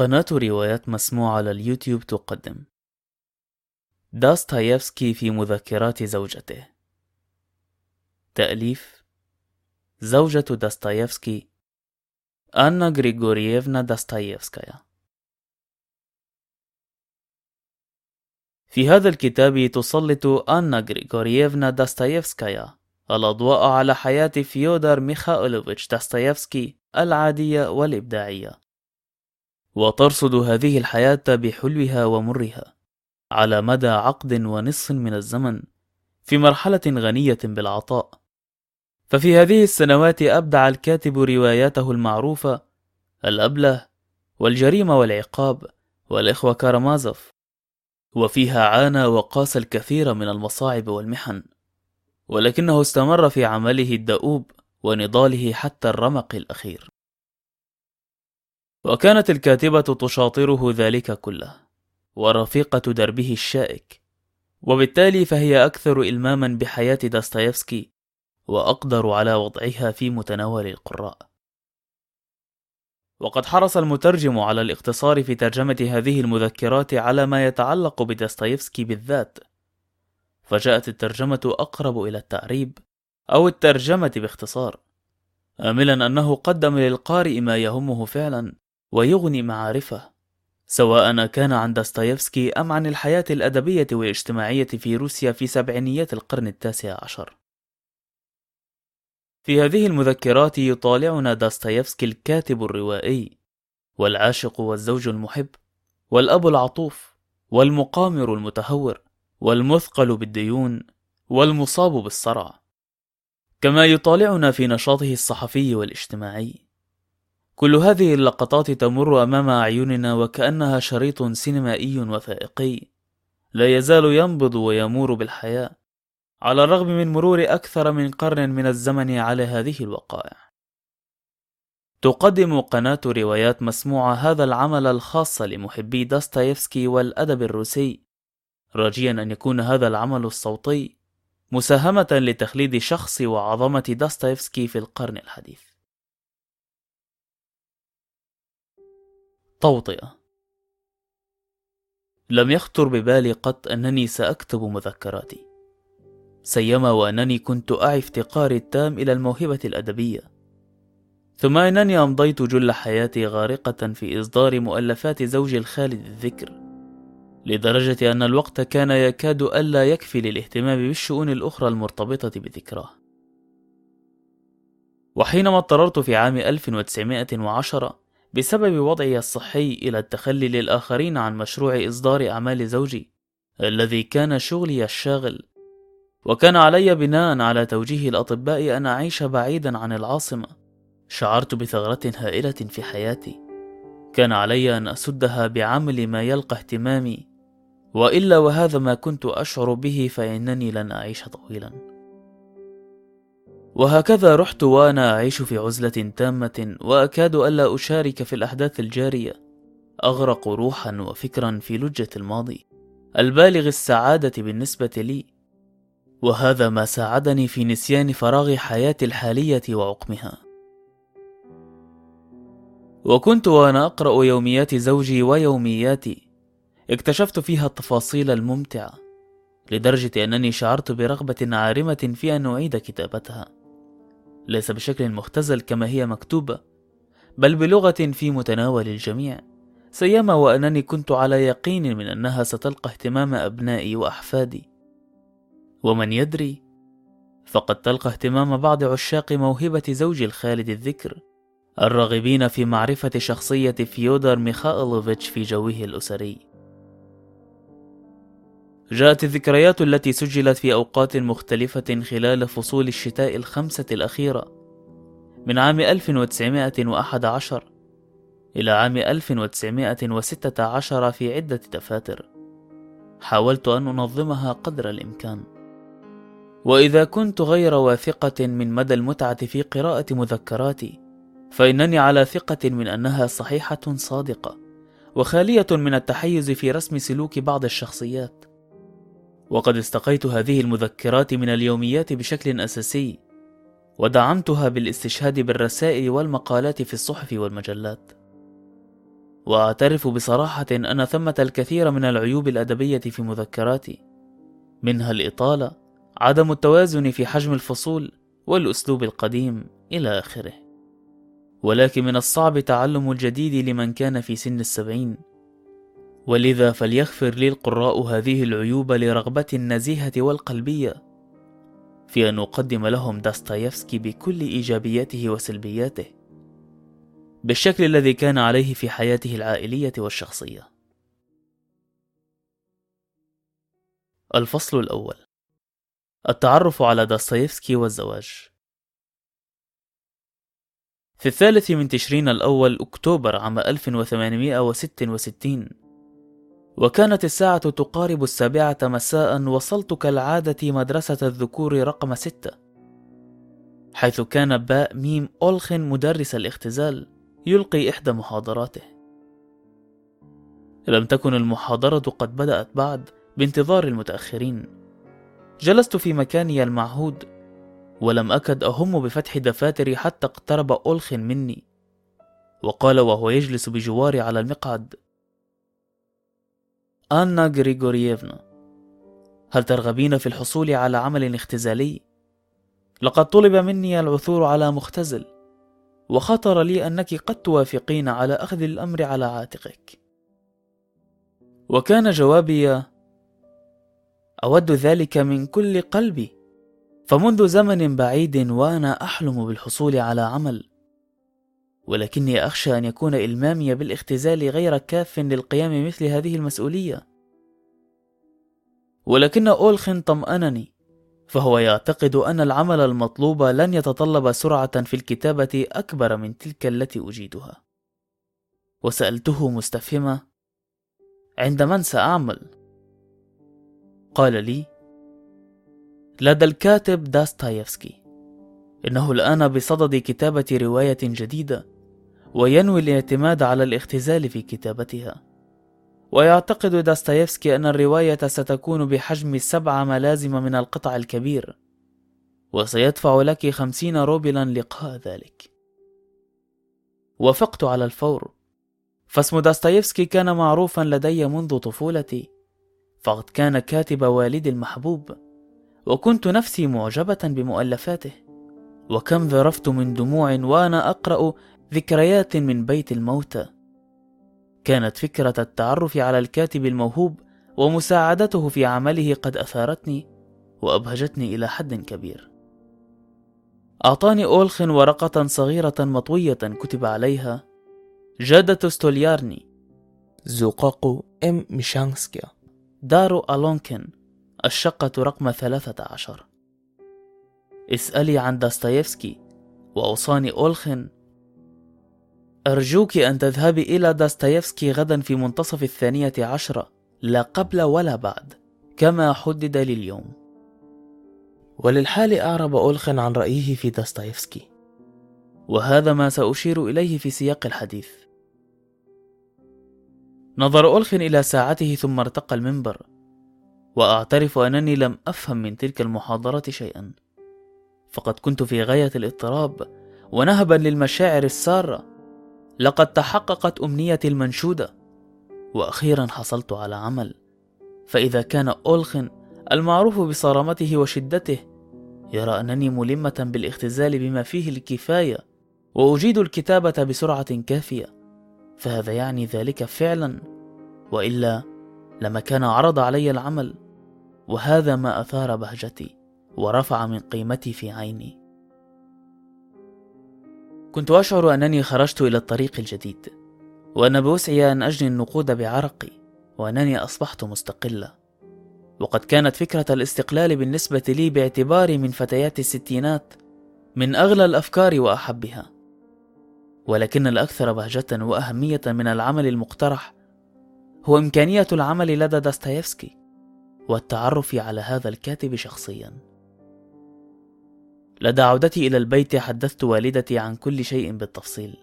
قناة روايات مسموعة على اليوتيوب تقدم. داستايفسكي في مذكرات زوجته. تأليف زوجة داستايفسكي أنا غريغورييفنا داستايفسكايا. في هذا الكتاب تسلط أنا غريغورييفنا داستايفسكايا الأضواء على حياة فيودر ميخائيلوفيتش داستايفسكي العادية والإبداعية. وترصد هذه الحياة بحلوها ومرها على مدى عقد ونصف من الزمن في مرحلة غنية بالعطاء. ففي هذه السنوات أبدع الكاتب رواياته المعروفة الأبلة والجريمة والعقاب والإخوة كارامازوف. وفيها عانى وقاس الكثير من المصاعب والمحن. ولكنه استمر في عمله الدؤوب ونضاله حتى الرمق الأخير. وكانت الكاتبة تشاطره ذلك كله ورفيقة دربه الشائك وبالتالي فهي أكثر إلماما بحياة داستايفسكي وأقدر على وضعها في متناول القراء. وقد حرص المترجم على الاقتصار في ترجمة هذه المذكرات على ما يتعلق بداستايفسكي بالذات فجاءت الترجمة أقرب إلى التعريب أو الترجمة باختصار آملا أنه قدم للقارئ ما يهمه فعلا ويغني معارفه سواء كان عن داستايفسكي أم عن الحياة الأدبية والاجتماعية في روسيا في سبعينيات القرن التاسع عشر. في هذه المذكرات يطالعنا داستايفسكي الكاتب الروائي والعاشق والزوج المحب والأب العطوف والمقامر المتهور والمثقل بالديون والمصاب بالصرع. كما يطالعنا في نشاطه الصحفي والاجتماعي كل هذه اللقطات تمر أمام أعيننا وكأنها شريط سينمائي وثائقي. لا يزال ينبض ويمور بالحياة. على الرغم من مرور أكثر من قرن من الزمن على هذه الوقائع. تقدم قناة روايات مسموعة هذا العمل الخاص لمحبي داستايفسكي والأدب الروسي. راجيا أن يكون هذا العمل الصوتي مساهمة لتخليد شخص وعظمة داستايفسكي في القرن الحديث. توطئة. لم يخطر ببالي قط أنني سأكتب مذكراتي. سيما وأنني كنت أعي افتقاري التام إلى الموهبة الأدبية. ثم أنني أمضيت جل حياتي غارقة في إصدار مؤلفات زوجي الخالد الذكر لدرجة أن الوقت كان يكاد ألا يكفي للاهتمام بالشؤون الأخرى المرتبطة بذكراه. وحينما اضطررت في عام 1910 بسبب وضعي الصحي إلى التخلي للآخرين عن مشروع إصدار أعمال زوجي الذي كان شغلي الشاغل. وكان علي بناء على توجيه الأطباء أن أعيش بعيدا عن العاصمة. شعرت بثغرة هائلة في حياتي. كان علي أن أسدها بعمل ما يلقى اهتمامي. وإلا وهذا ما كنت أشعر به فإنني لن أعيش طويلا. وهكذا رحت وأنا أعيش في عزلة تامة وأكاد ألا أشارك في الأحداث الجارية. أغرق روحا وفكرا في لجة الماضي. البالغ السعادة بالنسبة لي. وهذا ما ساعدني في نسيان فراغ حياتي الحالية وعقمها. وكنت وأنا أقرأ يوميات زوجي ويومياتي. اكتشفت فيها التفاصيل الممتعة لدرجة أنني شعرت برغبة عارمة في أن أعيد كتابتها. ليس بشكل مختزل كما هي مكتوبة بل بلغة في متناول الجميع. سيما وأنني كنت على يقين من أنها ستلقى اهتمام أبنائي وأحفادي. ومن يدري فقد تلقى اهتمام بعض عشاق موهبة زوجي الخالد الذكر الراغبين في معرفة شخصية فيودر ميخائيلوفيتش في جوه الأسري. جاءت الذكريات التي سجلت في أوقات مختلفة خلال فصول الشتاء الخمسة الأخيرة من عام 1911 إلى عام 1916 في عدة دفاتر. حاولت أن أنظمها قدر الإمكان. وإذا كنت غير واثقة من مدى المتعة في قراءة مذكراتي فإنني على ثقة من أنها صحيحة صادقة وخالية من التحيز في رسم سلوك بعض الشخصيات. وقد استقيت هذه المذكرات من اليوميات بشكل أساسي ودعمتها بالاستشهاد بالرسائل والمقالات في الصحف والمجلات. وأعترف بصراحة أن ثمة الكثير من العيوب الأدبية في مذكراتي منها الإطالة عدم التوازن في حجم الفصول والأسلوب القديم إلى آخره. ولكن من الصعب تعلم الجديد لمن كان في سن السبعين. ولذا فليغفر لي القراء هذه العيوب لرغبة النزيهة والقلبية. في أن أقدم لهم داستايفسكي بكل إيجابياته وسلبياته. بالشكل الذي كان عليه في حياته العائلية والشخصية. الفصل الأول. التعرف على داستايفسكي والزواج. في الثالث من تشرين الأول أكتوبر عام 1866 وكانت الساعة تقارب السابعة مساء وصلت كالعادة مدرسة الذكور رقم ستة حيث كان باء ميم أولخن مدرس الاختزال يلقي إحدى محاضراته. لم تكن المحاضرة قد بدأت بعد بانتظار المتأخرين. جلست في مكاني المعهود ولم أكد أهم بفتح دفاتري حتى اقترب أولخن مني وقال وهو يجلس بجواري على المقعد آنا غريغورييفنا. هل ترغبين في الحصول على عمل اختزالي؟ لقد طلب مني العثور على مختزل وخطر لي أنك قد توافقين على أخذ الأمر على عاتقك. وكان جوابي أود ذلك من كل قلبي. فمنذ زمن بعيد وأنا أحلم بالحصول على عمل ولكني أخشى أن يكون إلمامي بالاختزال غير كاف للقيام مثل هذه المسؤولية. ولكن أولخن طمأنني فهو يعتقد أن العمل المطلوب لن يتطلب سرعة في الكتابة أكبر من تلك التي أجيدها. وسألته مستفهمة عند من سأعمل؟ قال لي لدى الكاتب داستايفسكي. إنه الآن بصدد كتابة رواية جديدة وينوي الاعتماد على الاختزال في كتابتها. ويعتقد داستايفسكي أن الرواية ستكون بحجم سبع ملازم من القطع الكبير وسيدفع لك خمسين روبلا لقاء ذلك. وافقت على الفور. فاسم داستايفسكي كان معروفا لدي منذ طفولتي. فقد كان كاتب والدي المحبوب وكنت نفسي معجبة بمؤلفاته. وكم ذرفت من دموع وأنا أقرأ ذكريات من بيت الموتى. كانت فكرة التعرف على الكاتب الموهوب ومساعدته في عمله قد أثارتني وأبهجتني إلى حد كبير. أعطاني أولخن ورقة صغيرة مطوية كتب عليها جادة ستوليارني. زقاق إم ميشانسكيا دار ألونكن الشقة رقم ثلاثة عشر. اسألي عن داستايفسكي وأوصاني أولخن أرجوك أن تذهبي إلى داستايفسكي غدا في منتصف الثانية عشرة لا قبل ولا بعد كما حدد لي اليوم وللحال أعرب أولخن عن رأيه في داستايفسكي. وهذا ما سأشير إليه في سياق الحديث. نظر أولخن إلى ساعته ثم ارتقى المنبر وأعترف أنني لم أفهم من تلك المحاضرة شيئا. فقد كنت في غاية الاضطراب ونهبا للمشاعر السارة. لقد تحققت أمنيتي المنشودة. وأخيرا حصلت على عمل. فإذا كان أولخن المعروف بصرامته وشدته يرى أنني ملمة بالاختزال بما فيه الكفاية وأجيد الكتابة بسرعة كافية. فهذا يعني ذلك فعلا. وإلا لما كان عرض علي العمل وهذا ما أثار بهجتي. ورفع من قيمتي في عيني. كنت أشعر أنني خرجت إلى الطريق الجديد وأن بوسعي أن أجني النقود بعرقي وأنني أصبحت مستقلة وقد كانت فكرة الاستقلال بالنسبة لي باعتباري من فتيات الستينات من أغلى الأفكار وأحبها. ولكن الأكثر بهجة وأهمية من العمل المقترح هو إمكانية العمل لدى داستايفسكي والتعرف على هذا الكاتب شخصيا. لدى عودتي إلى البيت حدثت والدتي عن كل شيء بالتفصيل.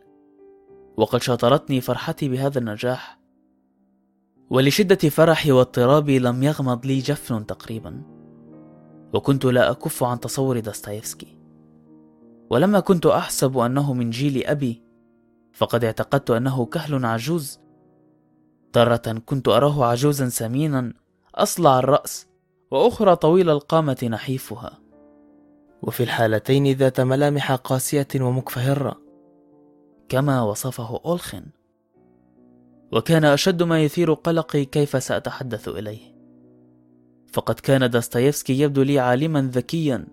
وقد شاطرتني فرحتي بهذا النجاح. ولشدة فرحي واضطرابي لم يغمض لي جفن تقريبا. وكنت لا أكف عن تصور داستايفسكي. ولما كنت أحسب أنه من جيل أبي فقد اعتقدت أنه كهل عجوز. تارة كنت أراه عجوزا سمينا أصلع الرأس وأخرى طويل القامة نحيفها. وفي الحالتين ذات ملامح قاسية ومكفهرة. كما وصفه أولخن. وكان أشد ما يثير قلقي كيف سأتحدث إليه. فقد كان داستايفسكي يبدو لي عالما ذكيا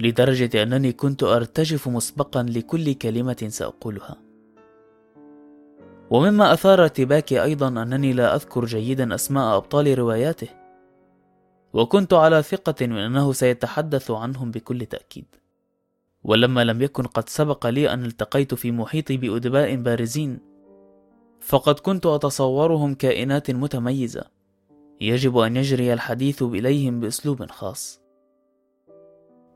لدرجة أنني كنت أرتجف مسبقا لكل كلمة سأقولها. ومما أثار ارتباكي أيضا أنني لا أذكر جيدا أسماء أبطال رواياته. وكنت على ثقة من أنه سيتحدث عنهم بكل تأكيد. ولما لم يكن قد سبق لي أن التقيت في محيطي بأدباء بارزين فقد كنت أتصورهم كائنات متميزة. يجب أن يجري الحديث إليهم بأسلوب خاص.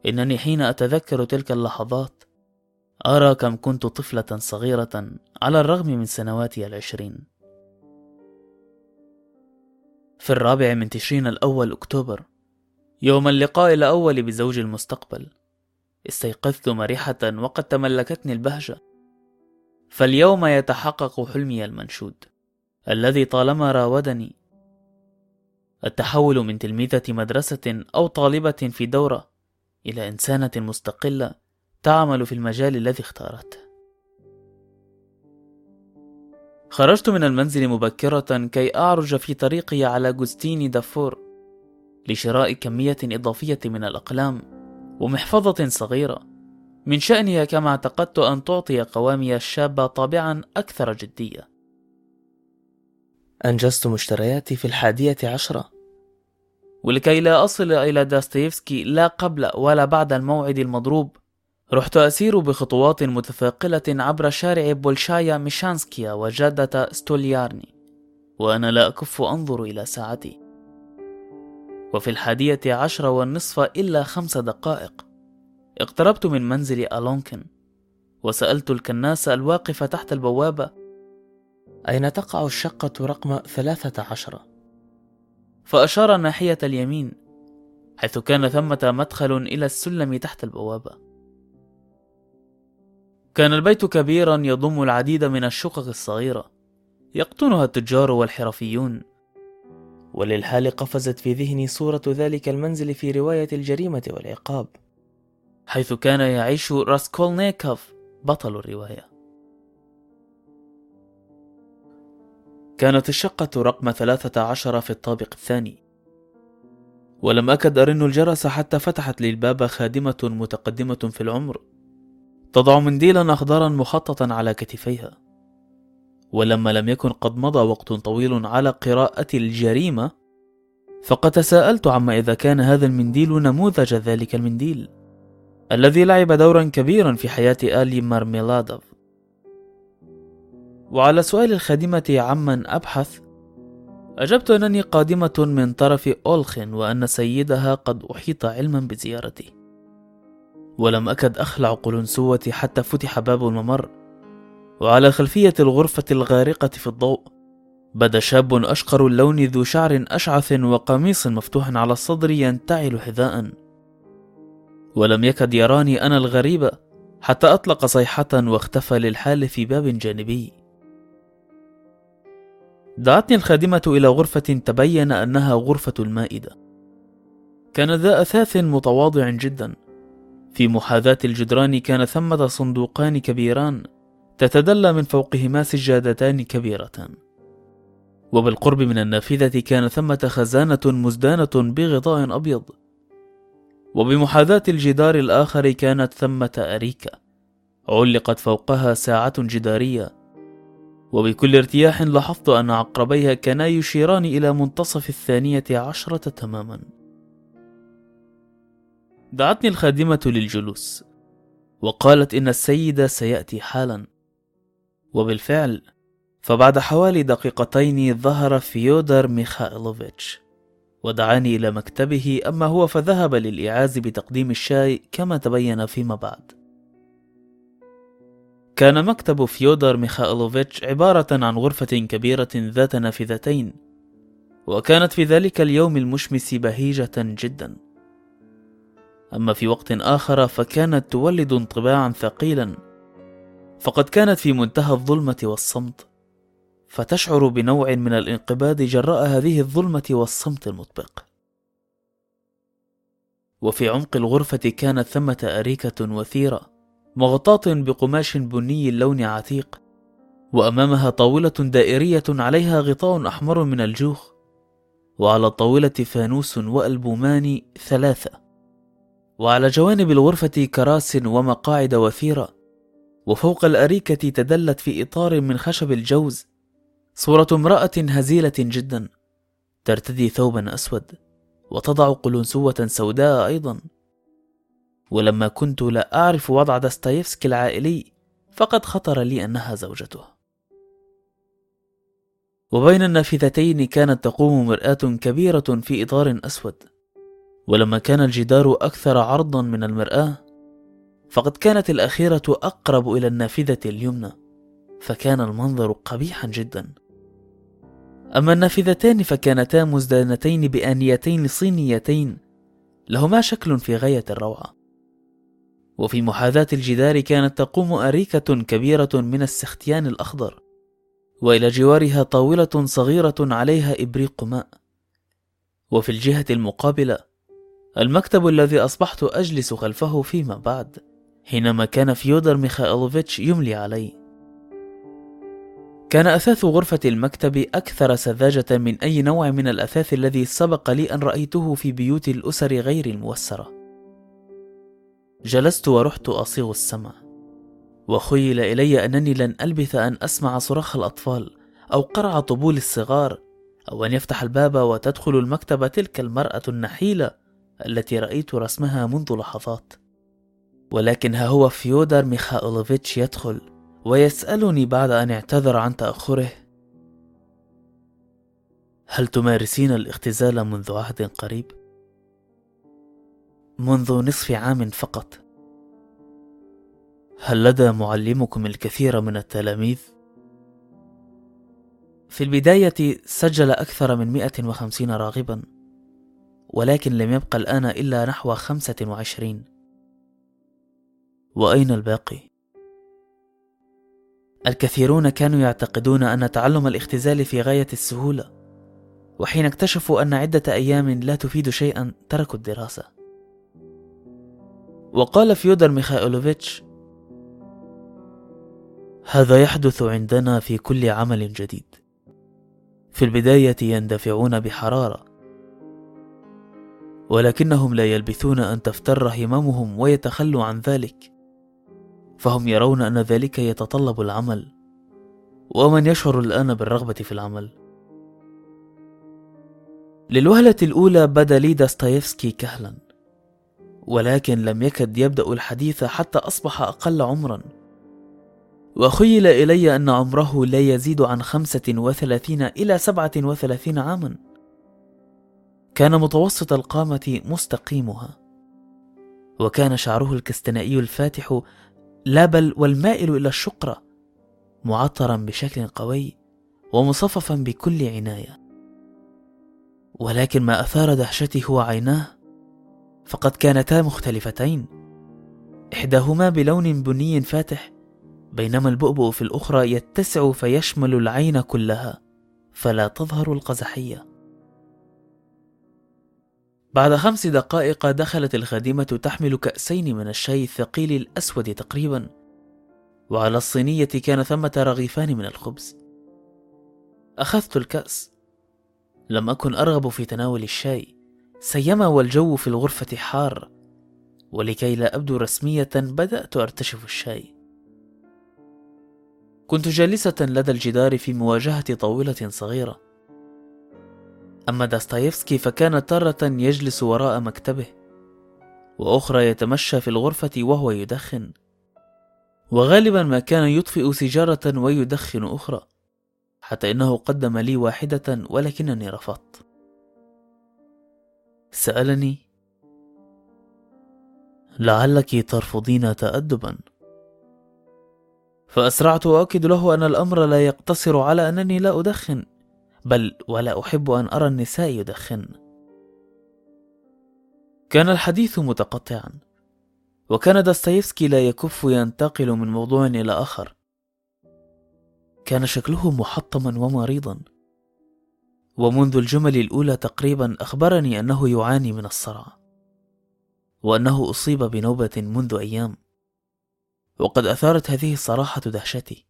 إنني حين أتذكر تلك اللحظات أرى كم كنت طفلة صغيرة على الرغم من سنواتي العشرين. في الرابع من تشرين الأول أكتوبر يوم اللقاء الأول بزوج المستقبل استيقظت مرحة وقد تملكتني البهجة. فاليوم يتحقق حلمي المنشود الذي طالما راودني التحول من تلميذة مدرسة أو طالبة في دورة إلى إنسانة مستقلة تعمل في المجال الذي اختارته. خرجت من المنزل مبكرة كي أعرج في طريقي على جوستيني دافور لشراء كمية إضافية من الأقلام ومحفظة صغيرة. من شأنها كما اعتقدت أن تعطي قوامي الشابة طابعا أكثر جدية. أنجزت مشترياتي في الحادية عشرة. ولكي لا أصل إلى داستيفسكي لا قبل ولا بعد الموعد المضروب رحت أسير بخطوات متثاقلة عبر شارع بولشايا ميشانسكيا وجادة ستوليارني وأنا لا أكف أنظر إلى ساعتي وفي الحادية عشر والنصف إلا خمس دقائق اقتربت من منزل ألونكن وسألت الكناس الواقف تحت البوابة أين تقع الشقة رقم ثلاثة عشر؟ فأشار ناحية اليمين حيث كان ثمة مدخل إلى السلم تحت البوابة كان البيت كبيرا يضم العديد من الشقق الصغيرة يقطنها التجار والحرفيون. وللحال قفزت في ذهني صورة ذلك المنزل في رواية الجريمة والعقاب حيث كان يعيش راسكولنيكوف بطل الرواية. كانت الشقة رقم ثلاثة عشر في الطابق الثاني. ولم أكد أرن الجرس حتى فتحت لي الباب خادمة متقدمة في العمر. تضع منديلا أخضرا مخططا على كتفيها. ولما لم يكن قد مضى وقت طويل على قراءة الجريمة فقد تساءلت عما إذا كان هذا المنديل نموذج ذلك المنديل الذي لعب دورا كبيرا في حياة آلي مارميلادوف. وعلى سؤال الخادمة عمن أبحث أجبت أنني قادمة من طرف أولخن وأن سيدها قد أحيط علما بزيارتي. ولم أكد أخلع قلنسوتي حتى فتح باب الممر. وعلى خلفية الغرفة الغارقة في الضوء بدا شاب أشقر اللون ذو شعر أشعث وقميص مفتوح على الصدر ينتعل حذاء. ولم يكد يراني أنا الغريب حتى أطلق صيحة واختفى للحال في باب جانبي. دعتني الخادمة إلى غرفة تبين أنها غرفة المائدة. كان ذا أثاث متواضع جدا. في محاذاة الجدران كان ثمة صندوقان كبيران تتدلى من فوقهما سجادتان كبيرتان. وبالقرب من النافذة كان ثمة خزانة مزدانة بغطاء أبيض. وبمحاذاة الجدار الآخر كانت ثمة أريكة. علقت فوقها ساعة جدارية. وبكل ارتياح لاحظت أن عقربيها كانا يشيران إلى منتصف الثانية عشرة تماما. دعتني الخادمة للجلوس. وقالت إن السيد سيأتي حالا. وبالفعل فبعد حوالي دقيقتين ظهر فيودر ميخائيلوفيتش. ودعاني إلى مكتبه أما هو فذهب للإعاز بتقديم الشاي كما تبين فيما بعد. كان مكتب فيودر ميخائيلوفيتش عبارة عن غرفة كبيرة ذات نافذتين وكانت في ذلك اليوم المشمس بهيجة جدا. أما في وقت آخر فكانت تولد انطباعا ثقيلا فقد كانت في منتهى الظلمة والصمت فتشعر بنوع من الانقباض جراء هذه الظلمة والصمت المطبق. وفي عمق الغرفة كانت ثمة أريكة وثيرة مغطاة بقماش بني اللون عتيق وأمامها طاولة دائرية عليها غطاء أحمر من الجوخ وعلى الطاولة فانوس وألبومان ثلاثة. وعلى جوانب الغرفة كراس ومقاعد وثيرة وفوق الأريكة تدلت في إطار من خشب الجوز صورة امرأة هزيلة جدا ترتدي ثوبا أسود وتضع قلنسوة سوداء أيضا. ولما كنت لا أعرف وضع داستايفسكي العائلي فقد خطر لي أنها زوجته. وبين النافذتين كانت تقوم مرآة كبيرة في إطار أسود. ولما كان الجدار أكثر عرضا من المرآة فقد كانت الأخيرة أقرب إلى النافذة اليمنى فكان المنظر قبيحا جدا. أما النافذتان فكانتا مزدانتين بآنيتين صينيتين لهما شكل في غاية الروعة. وفي محاذاة الجدار كانت تقوم أريكة كبيرة من السختيان الأخضر وإلى جوارها طاولة صغيرة عليها إبريق ماء. وفي الجهة المقابلة المكتب الذي أصبحت أجلس خلفه فيما بعد حينما كان فيودر ميخائيلوفيتش يملي علي. كان أثاث غرفة المكتب أكثر سذاجة من أي نوع من الأثاث الذي سبق لي أن رأيته في بيوت الأسر غير الموسرة. جلست ورحت أصيغ السمع وخيل إلي أنني لن ألبث أن أسمع صراخ الأطفال أو قرع طبول الصغار أو أن يفتح الباب وتدخل المكتب تلك المرأة النحيلة التي رأيت رسمها منذ لحظات ولكن ها هو فيودر ميخائيلوفيتش يدخل ويسألني بعد أن اعتذر عن تأخره هل تمارسين الاختزال منذ عهد قريب؟ منذ نصف عام فقط هل لدى معلمكم الكثير من التلاميذ؟ في البداية سجل أكثر من 150 راغبا ولكن لم يبقى الآن إلا نحو خمسة وعشرين. وأين الباقي؟ الكثيرون كانوا يعتقدون أن تعلم الاختزال في غاية السهولة وحين اكتشفوا أن عدة أيام لا تفيد شيئا تركوا الدراسة. وقال فيودر ميخائيلوفيتش هذا يحدث عندنا في كل عمل جديد. في البداية يندفعون بحرارة ولكنهم لا يلبثون أن تفتر هممهم ويتخلوا عن ذلك. فهم يرون أن ذلك يتطلب العمل. ومن يشعر الآن بالرغبة في العمل؟ للوهلة الأولى بدا لي داستايفسكي كهلا. ولكن لم يكد يبدأ الحديث حتى أصبح أقل عمرا. وخيل إلي أن عمره لا يزيد عن خمسة وثلاثين إلى سبعة وثلاثين عاما. كان متوسط القامة مستقيمها. وكان شعره الكستنائي الفاتح لا بل والمائل إلى الشقرة معطرا بشكل قوي ومصففا بكل عناية. ولكن ما أثار دهشتي هو عيناه فقد كانتا مختلفتين. إحداهما بلون بني فاتح بينما البؤبؤ في الأخرى يتسع فيشمل العين كلها فلا تظهر القزحية. بعد خمس دقائق دخلت الخادمة تحمل كأسين من الشاي الثقيل الأسود تقريبا. وعلى الصينية كان ثمة رغيفان من الخبز. أخذت الكأس. لم أكن أرغب في تناول الشاي. سيما والجو في الغرفة حار. ولكي لا أبدو رسمية بدأت أرتشف الشاي. كنت جالسة لدى الجدار في مواجهة طاولة صغيرة. أما داستايفسكي فكان تارة يجلس وراء مكتبه وأخرى يتمشى في الغرفة وهو يدخن. وغالبا ما كان يطفئ سيجارة ويدخن أخرى حتى إنه قدم لي واحدة ولكنني رفضت. سألني لعلك ترفضين تأدبا؟ فأسرعت أؤكد له أن الأمر لا يقتصر على أنني لا أدخن. بل ولا أحب أن أرى النساء يدخن. كان الحديث متقطعا وكان داستايفسكي لا يكف ينتقل من موضوع إلى آخر. كان شكله محطما ومريضا. ومنذ الجمل الأولى تقريبا أخبرني أنه يعاني من الصرع وأنه أصيب بنوبة منذ أيام. وقد أثارت هذه الصراحة دهشتي.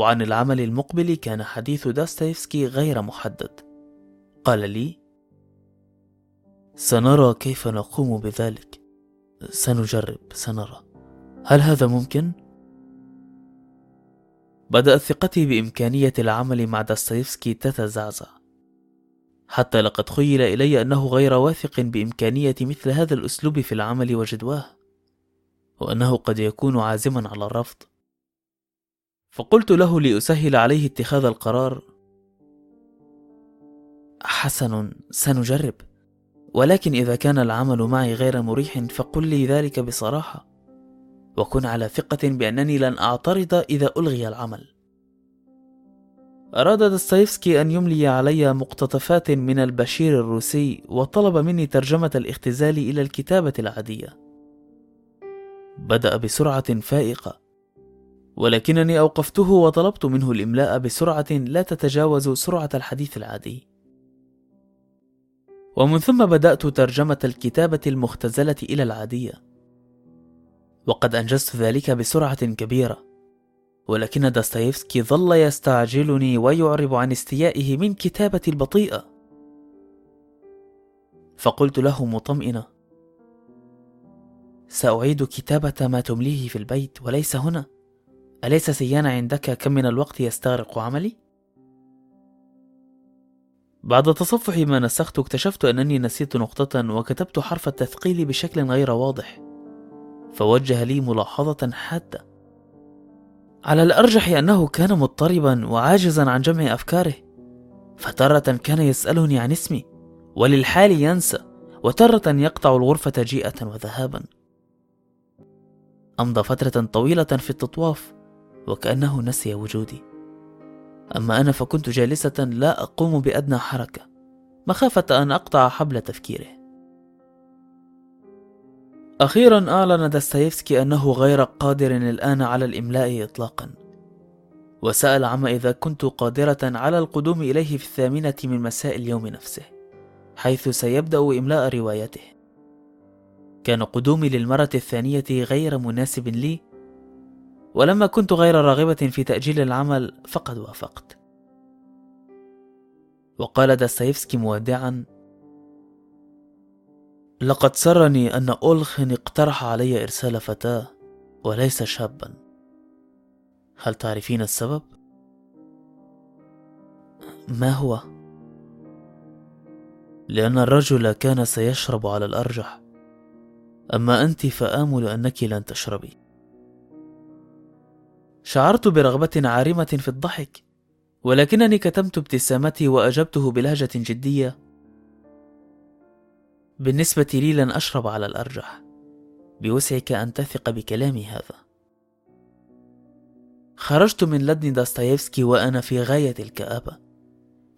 وعن العمل المقبل كان حديث داستايفسكي غير محدد. قال لي سنرى كيف نقوم بذلك. سنجرب سنرى. هل هذا ممكن؟ بدات ثقتي بإمكانية العمل مع داستايفسكي تتزعزع. حتى لقد خيل إلي أنه غير واثق بإمكانية مثل هذا الأسلوب في العمل وجدواه وأنه قد يكون عازما على الرفض. فقلت له لأسهل عليه اتخاذ القرار حسن سنجرب. ولكن إذا كان العمل معي غير مريح فقل لي ذلك بصراحة. وكن على ثقة بأنني لن أعترض إذا ألغي العمل. أراد دستايفسكي أن يملي علي مقتطفات من البشير الروسي وطلب مني ترجمة الاختزال إلى الكتابة العادية. بدأ بسرعة فائقة، ولكنني أوقفته وطلبت منه الإملاء بسرعة لا تتجاوز سرعة الحديث العادي. ومن ثم بدأت ترجمة الكتابة المختزلة إلى العادية. وقد أنجزت ذلك بسرعة كبيرة. ولكن داستايفسكي ظل يستعجلني ويعرب عن استيائه من كتابتي البطيئة فقلت له مطمئنة سأعيد كتابة ما تمليه في البيت وليس هنا أليس سيان عندك؟ كم من الوقت يستغرق عملي؟ بعد تصفح ما نسخت اكتشفت أنني نسيت نقطة وكتبت حرف التثقيل بشكل غير واضح. فوجه لي ملاحظة حادة. على الأرجح أنه كان مضطربا وعاجزا عن جمع أفكاره. فتارة كان يسألني عن اسمي وللحال ينسى وتارة يقطع الغرفة جيئة وذهابا. أمضى فترة طويلة في التطواف. وكأنه نسي وجودي. أما أنا فكنت جالسة لا أقوم بأدنى حركة مخافة أن أقطع حبل تفكيره. أخيرا أعلن داستايفسكي أنه غير قادر الآن على الإملاء إطلاقا. وسأل عما إذا كنت قادرة على القدوم إليه في الثامنة من مساء اليوم نفسه حيث سيبدأ إملاء روايته. كان قدومي للمرة الثانية غير مناسب لي ولما كنت غير راغبة في تأجيل العمل فقد وافقت وقال داستايفسكي مودعا لقد سرني أن أولخن اقترح علي إرسال فتاة وليس شابا هل تعرفين السبب؟ ما هو؟ لأن الرجل كان سيشرب على الأرجح أما أنت فآمل أنك لن تشربي شعرت برغبة عارمة في الضحك ولكنني كتمت ابتسامتي وأجبته بلهجة جدية. بالنسبة لي لن أشرب على الأرجح بوسعك أن تثق بكلامي هذا. خرجت من لدن داستايفسكي وأنا في غاية الكآبة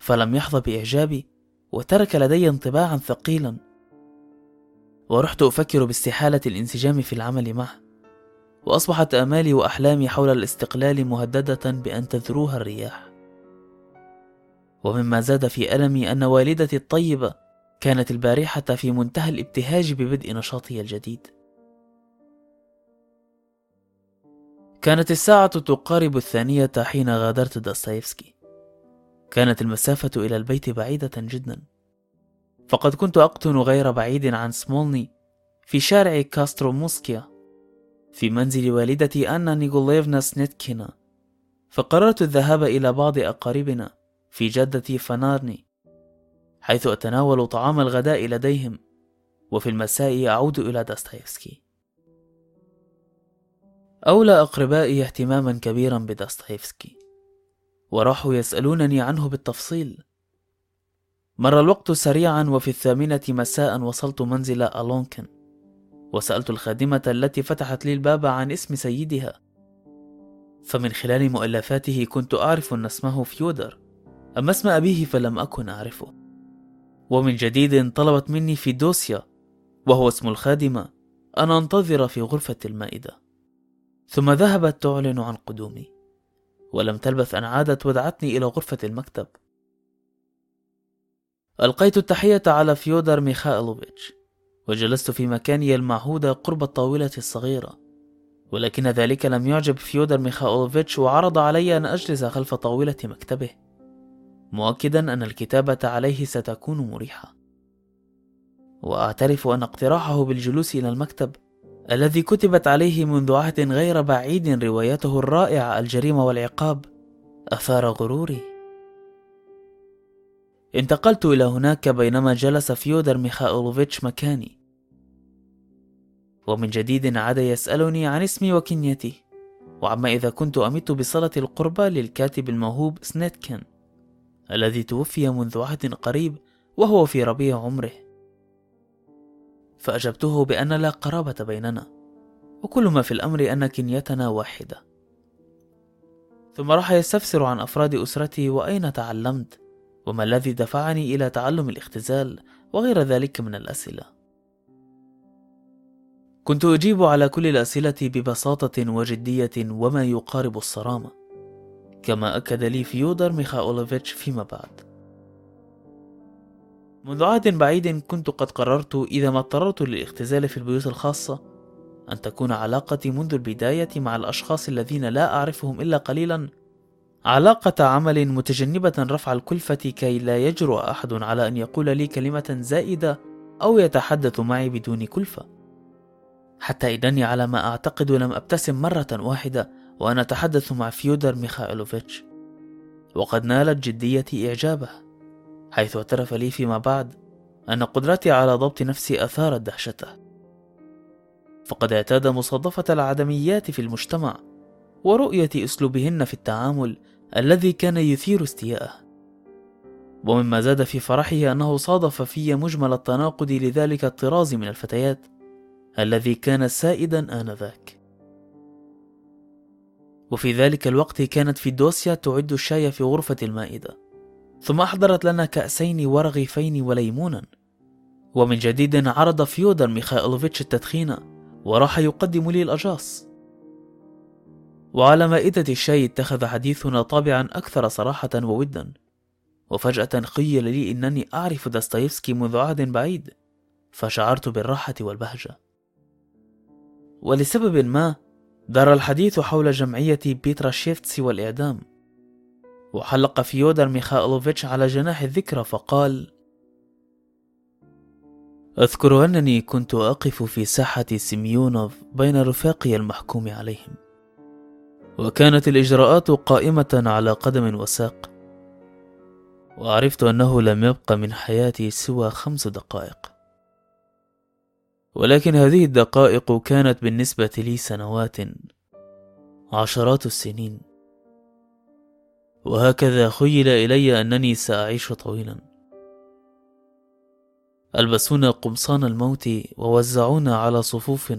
فلم يحظى بإعجابي وترك لدي انطباعا ثقيلا. ورحت أفكر باستحالة الانسجام في العمل معه. وأصبحت آمالي وأحلامي حول الاستقلال مهددة بأن تذروها الرياح. ومما زاد في ألمي أن والدتي الطيبة كانت البارحة في منتهى الابتهاج ببدء نشاطي الجديد. كانت الساعة تقارب الثانية حين غادرت داستايفسكي كانت المسافة إلى البيت بعيدة جدا. فقد كنت أقطن غير بعيد عن سمولني في شارع كاسترومسكايا في منزل والدتي أنا نيغوليفنا سنيتكينا فقررت الذهاب إلى بعض أقاربنا في جدة فنارني حيث أتناول طعام الغداء لديهم وفي المساء أعود إلى داستايفسكي. أولى أقربائي اهتماما كبيرا بداستايفسكي وراحوا يسألونني عنه بالتفصيل. مر الوقت سريعا وفي الثامنة مساء وصلت منزل ألونكن. وسألت الخادمة التي فتحت لي الباب عن اسم سيدها. فمن خلال مؤلفاته كنت أعرف أن اسمه فيودر أما اسم أبيه فلم أكن أعرفه. ومن جديد طلبت مني فيدوسيا وهو اسم الخادمة أن أنتظر في غرفة المائدة. ثم ذهبت تعلن عن قدومي ولم تلبث أن عادت ودعتني إلى غرفة المكتب. ألقيت التحية على فيودر ميخائيلوفيتش. وجلست في مكاني المعهود قرب الطاولة الصغيرة. ولكن ذلك لم يعجب فيودر ميخائيلوفيتش وعرض علي أن أجلس خلف طاولة مكتبه مؤكدا أن الكتابة عليه ستكون مريحة. وأعترف أن اقتراحه بالجلوس إلى المكتب الذي كتبت عليه منذ عهد غير بعيد روايته الرائعة الجريمة والعقاب أثار غروري. انتقلت إلى هناك بينما جلس فيودر ميخائيلوفيتش مكاني. ومن جديد عاد يسألني عن اسمي وكنيتي. وعما إذا كنت أمت بصلة القربى للكاتب الموهوب سنيتكن الذي توفي منذ عهد قريب وهو في ربيع عمره. فأجبته بأن لا قرابة بيننا وكل ما في الأمر أن كنيتنا واحدة. ثم راح يستفسر عن أفراد أسرتي وأين تعلمت؟ وما الذي دفعني إلى تعلم الاختزال وغير ذلك من الأسئلة. كنت أجيب على كل الأسئلة ببساطة وجدية وما يقارب الصرامة كما أكد لي فيودر ميخائيلوفيتش فيما بعد. منذ عهد بعيد كنت قد قررت إذا ما اضطررت للاختزال في البيوت الخاصة أن تكون علاقتي منذ البداية مع الأشخاص الذين لا أعرفهم إلا قليلا علاقة عمل متجنبة رفع الكلفة كي لا يجرؤ أحد على أن يقول لي كلمة زائدة أو يتحدث معي بدون كلفة. حتى إنني على ما أعتقد لم أبتسم مرة واحدة وأنا أتحدث مع فيودر ميخائيلوفيتش. وقد نالت جديتي إعجابه حيث اعترف لي فيما بعد أن قدرتي على ضبط نفسي أثارت دهشته. فقد اعتاد مصادفة العدميات في المجتمع ورؤية أسلوبهن في التعامل الذي كان يثير استياءه. ومما زاد في فرحه أنه صادف في مجمل التناقض لذلك الطراز من الفتيات الذي كان سائدا آنذاك. وفي ذلك الوقت كانت فيدوسيا تعد الشاي في غرفة المائدة. ثم أحضرت لنا كأسين ورغيفين وليمونا. ومن جديد عرض فيودر ميخائيلوفيتش التدخين وراح يقدم لي الأجاص. وعلى مائدة الشاي اتخذ حديثنا طابعا أكثر صراحة وودا. وفجأة خيل لي إنني أعرف داستايفسكي منذ عهد بعيد فشعرت بالراحة والبهجة. ولسبب ما دار الحديث حول جمعية بيتراشيفسكي والإعدام. وحلق فيودر ميخائيلوفيتش على جناح الذكرى فقال أذكر أنني كنت أقف في ساحة سيميونوف بين رفاقي المحكوم عليهم. وكانت الإجراءات قائمة على قدم وساق. وعرفت أنه لم يبق من حياتي سوى خمس دقائق. ولكن هذه الدقائق كانت بالنسبة لي سنوات عشرات السنين. وهكذا خيل إلي أنني سأعيش طويلا. ألبسونا قمصان الموت ووزعونا على صفوف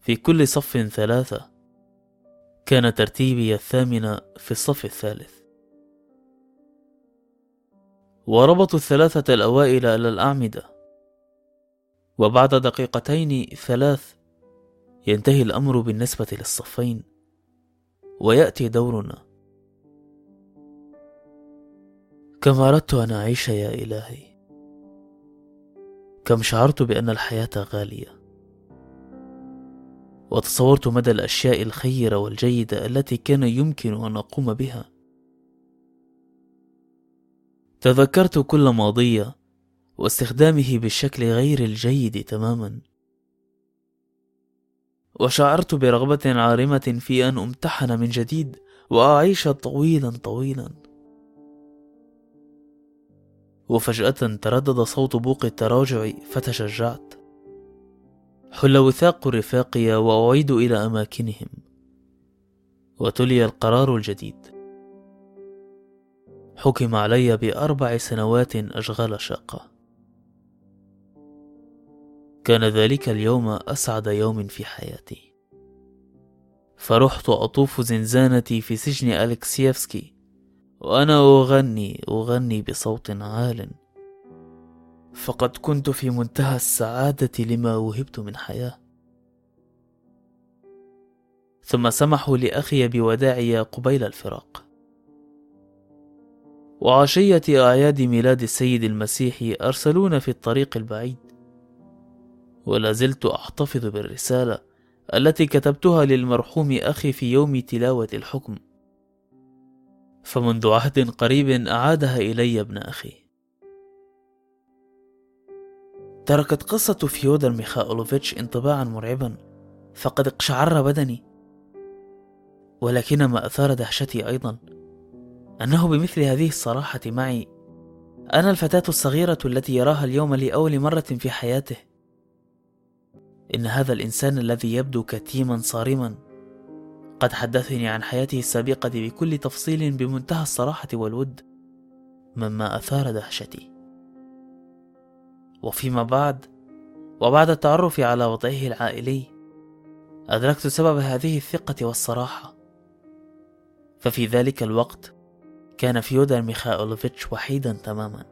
في كل صف ثلاثة. كان ترتيبي الثامن في الصف الثالث. وربطوا الثلاثة الأوائل إلى الأعمدة. وبعد دقيقتين ثلاث ينتهي الأمر بالنسبة للصفين ويأتي دورنا. كم أردت أن أعيش يا إلهي؟ كم شعرت بأن الحياة غالية؟ وتصورت مدى الأشياء الخيرة والجيدة التي كان يمكن أن أقوم بها. تذكرت كل ماضية واستخدامه بالشكل غير الجيد تماما. وشعرت برغبة عارمة في أن أمتحن من جديد وأعيش طويلا طويلا. وفجأة تردد صوت بوق التراجع فتشجعت. حل وثاق رفاقي وأعيد إلى أماكنهم. وتلي القرار الجديد. حكم علي بأربع سنوات أشغال شاقة. كان ذلك اليوم أسعد يوم في حياتي. فرحت أطوف زنزانتي في سجن ألكسيفسكي وأنا أغني أغني بصوت عال. فقد كنت في منتهى السعادة لما وهبت من حياة. ثم سمحوا لأخي بوداعي قبيل الفراق. وعشية أعياد ميلاد السيد المسيح أرسلونا في الطريق البعيد. ولا زلت أحتفظ بالرسالة التي كتبتها للمرحوم أخي في يوم تلاوة الحكم. فمنذ عهد قريب أعادها إلي ابن أخي. تركت قصة فيودر ميخائيلوفيتش انطباعا مرعبا فقد اقشعر بدني. ولكن ما أثار دهشتي أيضا. أنه بمثل هذه الصراحة معي أنا الفتاة الصغيرة التي يراها اليوم لأول مرة في حياته. إن هذا الإنسان الذي يبدو كتيما صارما قد حدثني عن حياته السابقة بكل تفصيل بمنتهى الصراحة والود مما أثار دهشتي. وفيما بعد وبعد التعرف على وضعه العائلي أدركت سبب هذه الثقة والصراحة. ففي ذلك الوقت كان فيودر ميخائيلوفيتش وحيدا تماما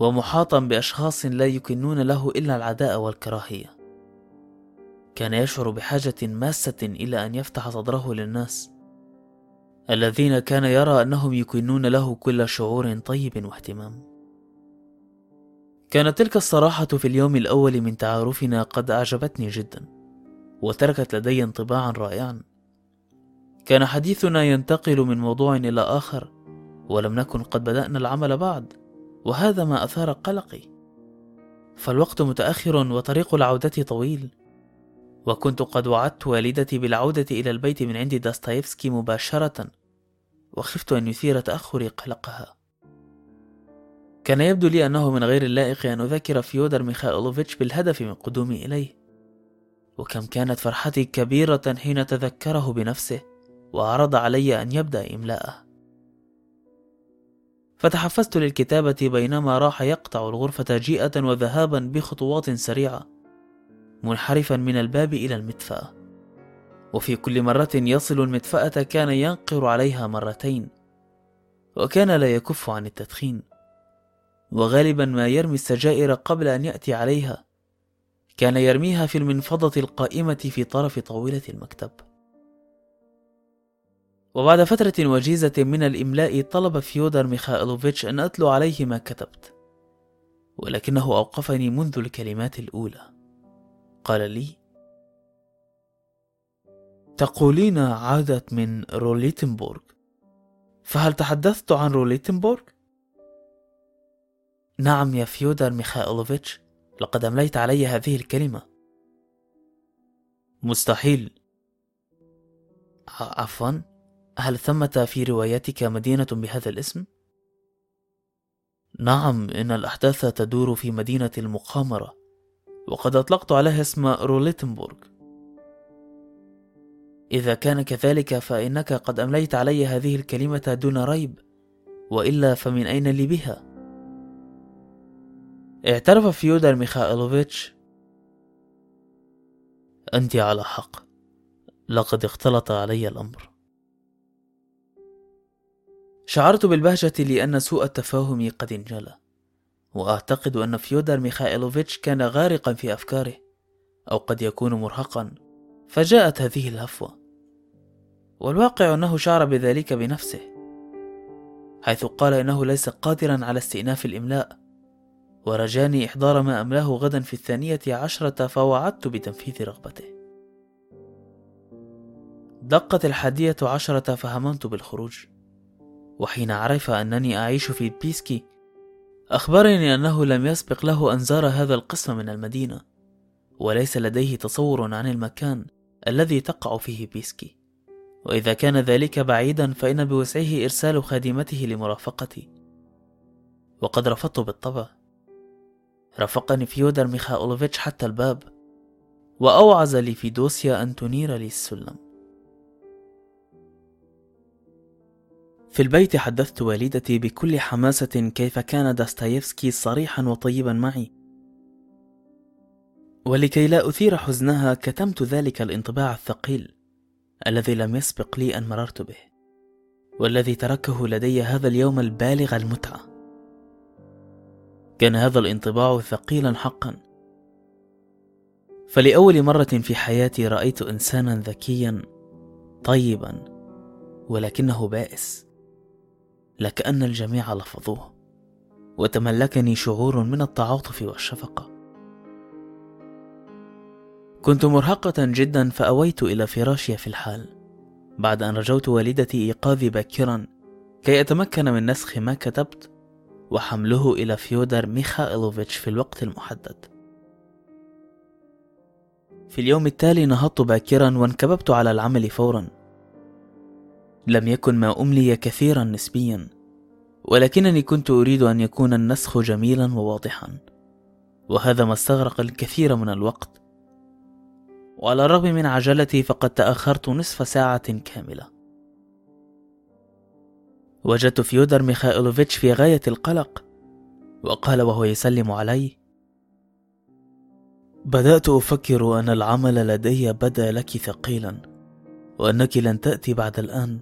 ومحاطا بأشخاص لا يكنون له إلا العداء والكراهية. كان يشعر بحاجة ماسة إلى أن يفتح صدره للناس الذين كان يرى أنهم يكنون له كل شعور طيب واهتمام. كانت تلك الصراحة في اليوم الأول من تعارفنا قد أعجبتني جدا وتركت لدي انطباعا رائعا. كان حديثنا ينتقل من موضوع إلى آخر ولم نكن قد بدأنا العمل بعد وهذا ما أثار قلقي. فالوقت متأخر وطريق العودة طويل وكنت قد وعدت والدتي بالعودة إلى البيت من عند داستايفسكي مباشرة وخفت أن يثير تأخري قلقها. كان يبدو لي أنه من غير اللائق أن أذكر فيودر ميخائيلوفيتش بالهدف من قدومي إليه. وكم كانت فرحتي كبيرة حين تذكره بنفسه وعرض علي أن يبدأ إملاءه فتحفزت للكتابة بينما راح يقطع الغرفة جيئة وذهابا بخطوات سريعة منحرفا من الباب إلى المدفأة. وفي كل مرة يصل المدفأة كان ينقر عليها مرتين وكان لا يكف عن التدخين. وغالبا ما يرمي السجائر قبل أن يأتي عليها. كان يرميها في المنفضة القائمة في طرف طاولة المكتب. وبعد فترة وجيزة من الإملاء طلب فيودر ميخائيلوفيتش أن أتلو عليه ما كتبت. ولكنه أوقفني منذ الكلمات الأولى. قال لي تقولين عادت من روليتنبورغ. فهل تحدثت عن روليتنبورغ؟ نعم يا فيودر ميخائيلوفيتش لقد أمليت علي هذه الكلمة مستحيل عفوا هل ثمة في روايتك مدينة بهذا الاسم؟ نعم إن الأحداث تدور في مدينة المقامرة وقد أطلقت عليها اسم روليتنبورغ إذا كان كذلك فإنك قد أمليت علي هذه الكلمة دون ريب وإلا فمن أين لي بها؟ اعترف فيودر ميخائيلوفيتش. أنت على حق. لقد اختلط علي الأمر. شعرت بالبهجة لأن سوء التفاهم قد انجلى وأعتقد أن فيودر ميخائيلوفيتش كان غارقا في أفكاره أو قد يكون مرهقا فجاءت هذه الهفوة. والواقع أنه شعر بذلك بنفسه حيث قال إنه ليس قادرا على استئناف الإملاء ورجاني إحضار ما أملاه غدا في الثانية عشرة فوعدت بتنفيذ رغبته. دقت الحادية عشرة فهممت بالخروج. وحين عرف أنني أعيش في بيسكي أخبرني أنه لم يسبق له أن زار هذا القسم من المدينة وليس لديه تصور عن المكان الذي تقع فيه بيسكي. وإذا كان ذلك بعيدا فإن بوسعه إرسال خادمته لمرافقتي. وقد رفضت بالطبع. رافقني فيودر ميخائيلوفيتش حتى الباب وأوعز لفيدوسيا أن تنير لي السلم. في البيت حدثت والدتي بكل حماسة كيف كان داستايفسكي صريحا وطيبا معي. ولكي لا أثير حزنها كتمت ذلك الانطباع الثقيل الذي لم يسبق لي أن مررت به والذي تركه لدي هذا اليوم البالغ المتعة. كان هذا الانطباع ثقيلا حقا. فلأول مرة في حياتي رأيت إنسانا ذكيا طيبا ولكنه بائس. لكأن الجميع لفظوه وتملكني شعور من التعاطف والشفقة. كنت مرهقة جدا فأويت إلى فراشي في الحال بعد أن رجوت والدتي إيقاظي باكرا كي أتمكن من نسخ ما كتبت وحمله إلى فيودر ميخائيلوفيتش في الوقت المحدد. في اليوم التالي نهضت باكرا وانكببت على العمل فورا. لم يكن ما أملي كثيرا نسبيا ولكنني كنت أريد أن يكون النسخ جميلا وواضحا. وهذا ما استغرق الكثير من الوقت. وعلى الرغم من عجلتي فقد تأخرت نصف ساعة كاملة. وجدت فيودر ميخائيلوفيتش في غاية القلق وقال وهو يسلم علي بدأت أفكر أن العمل لدي بدا لك ثقيلا وأنك لن تأتي بعد الآن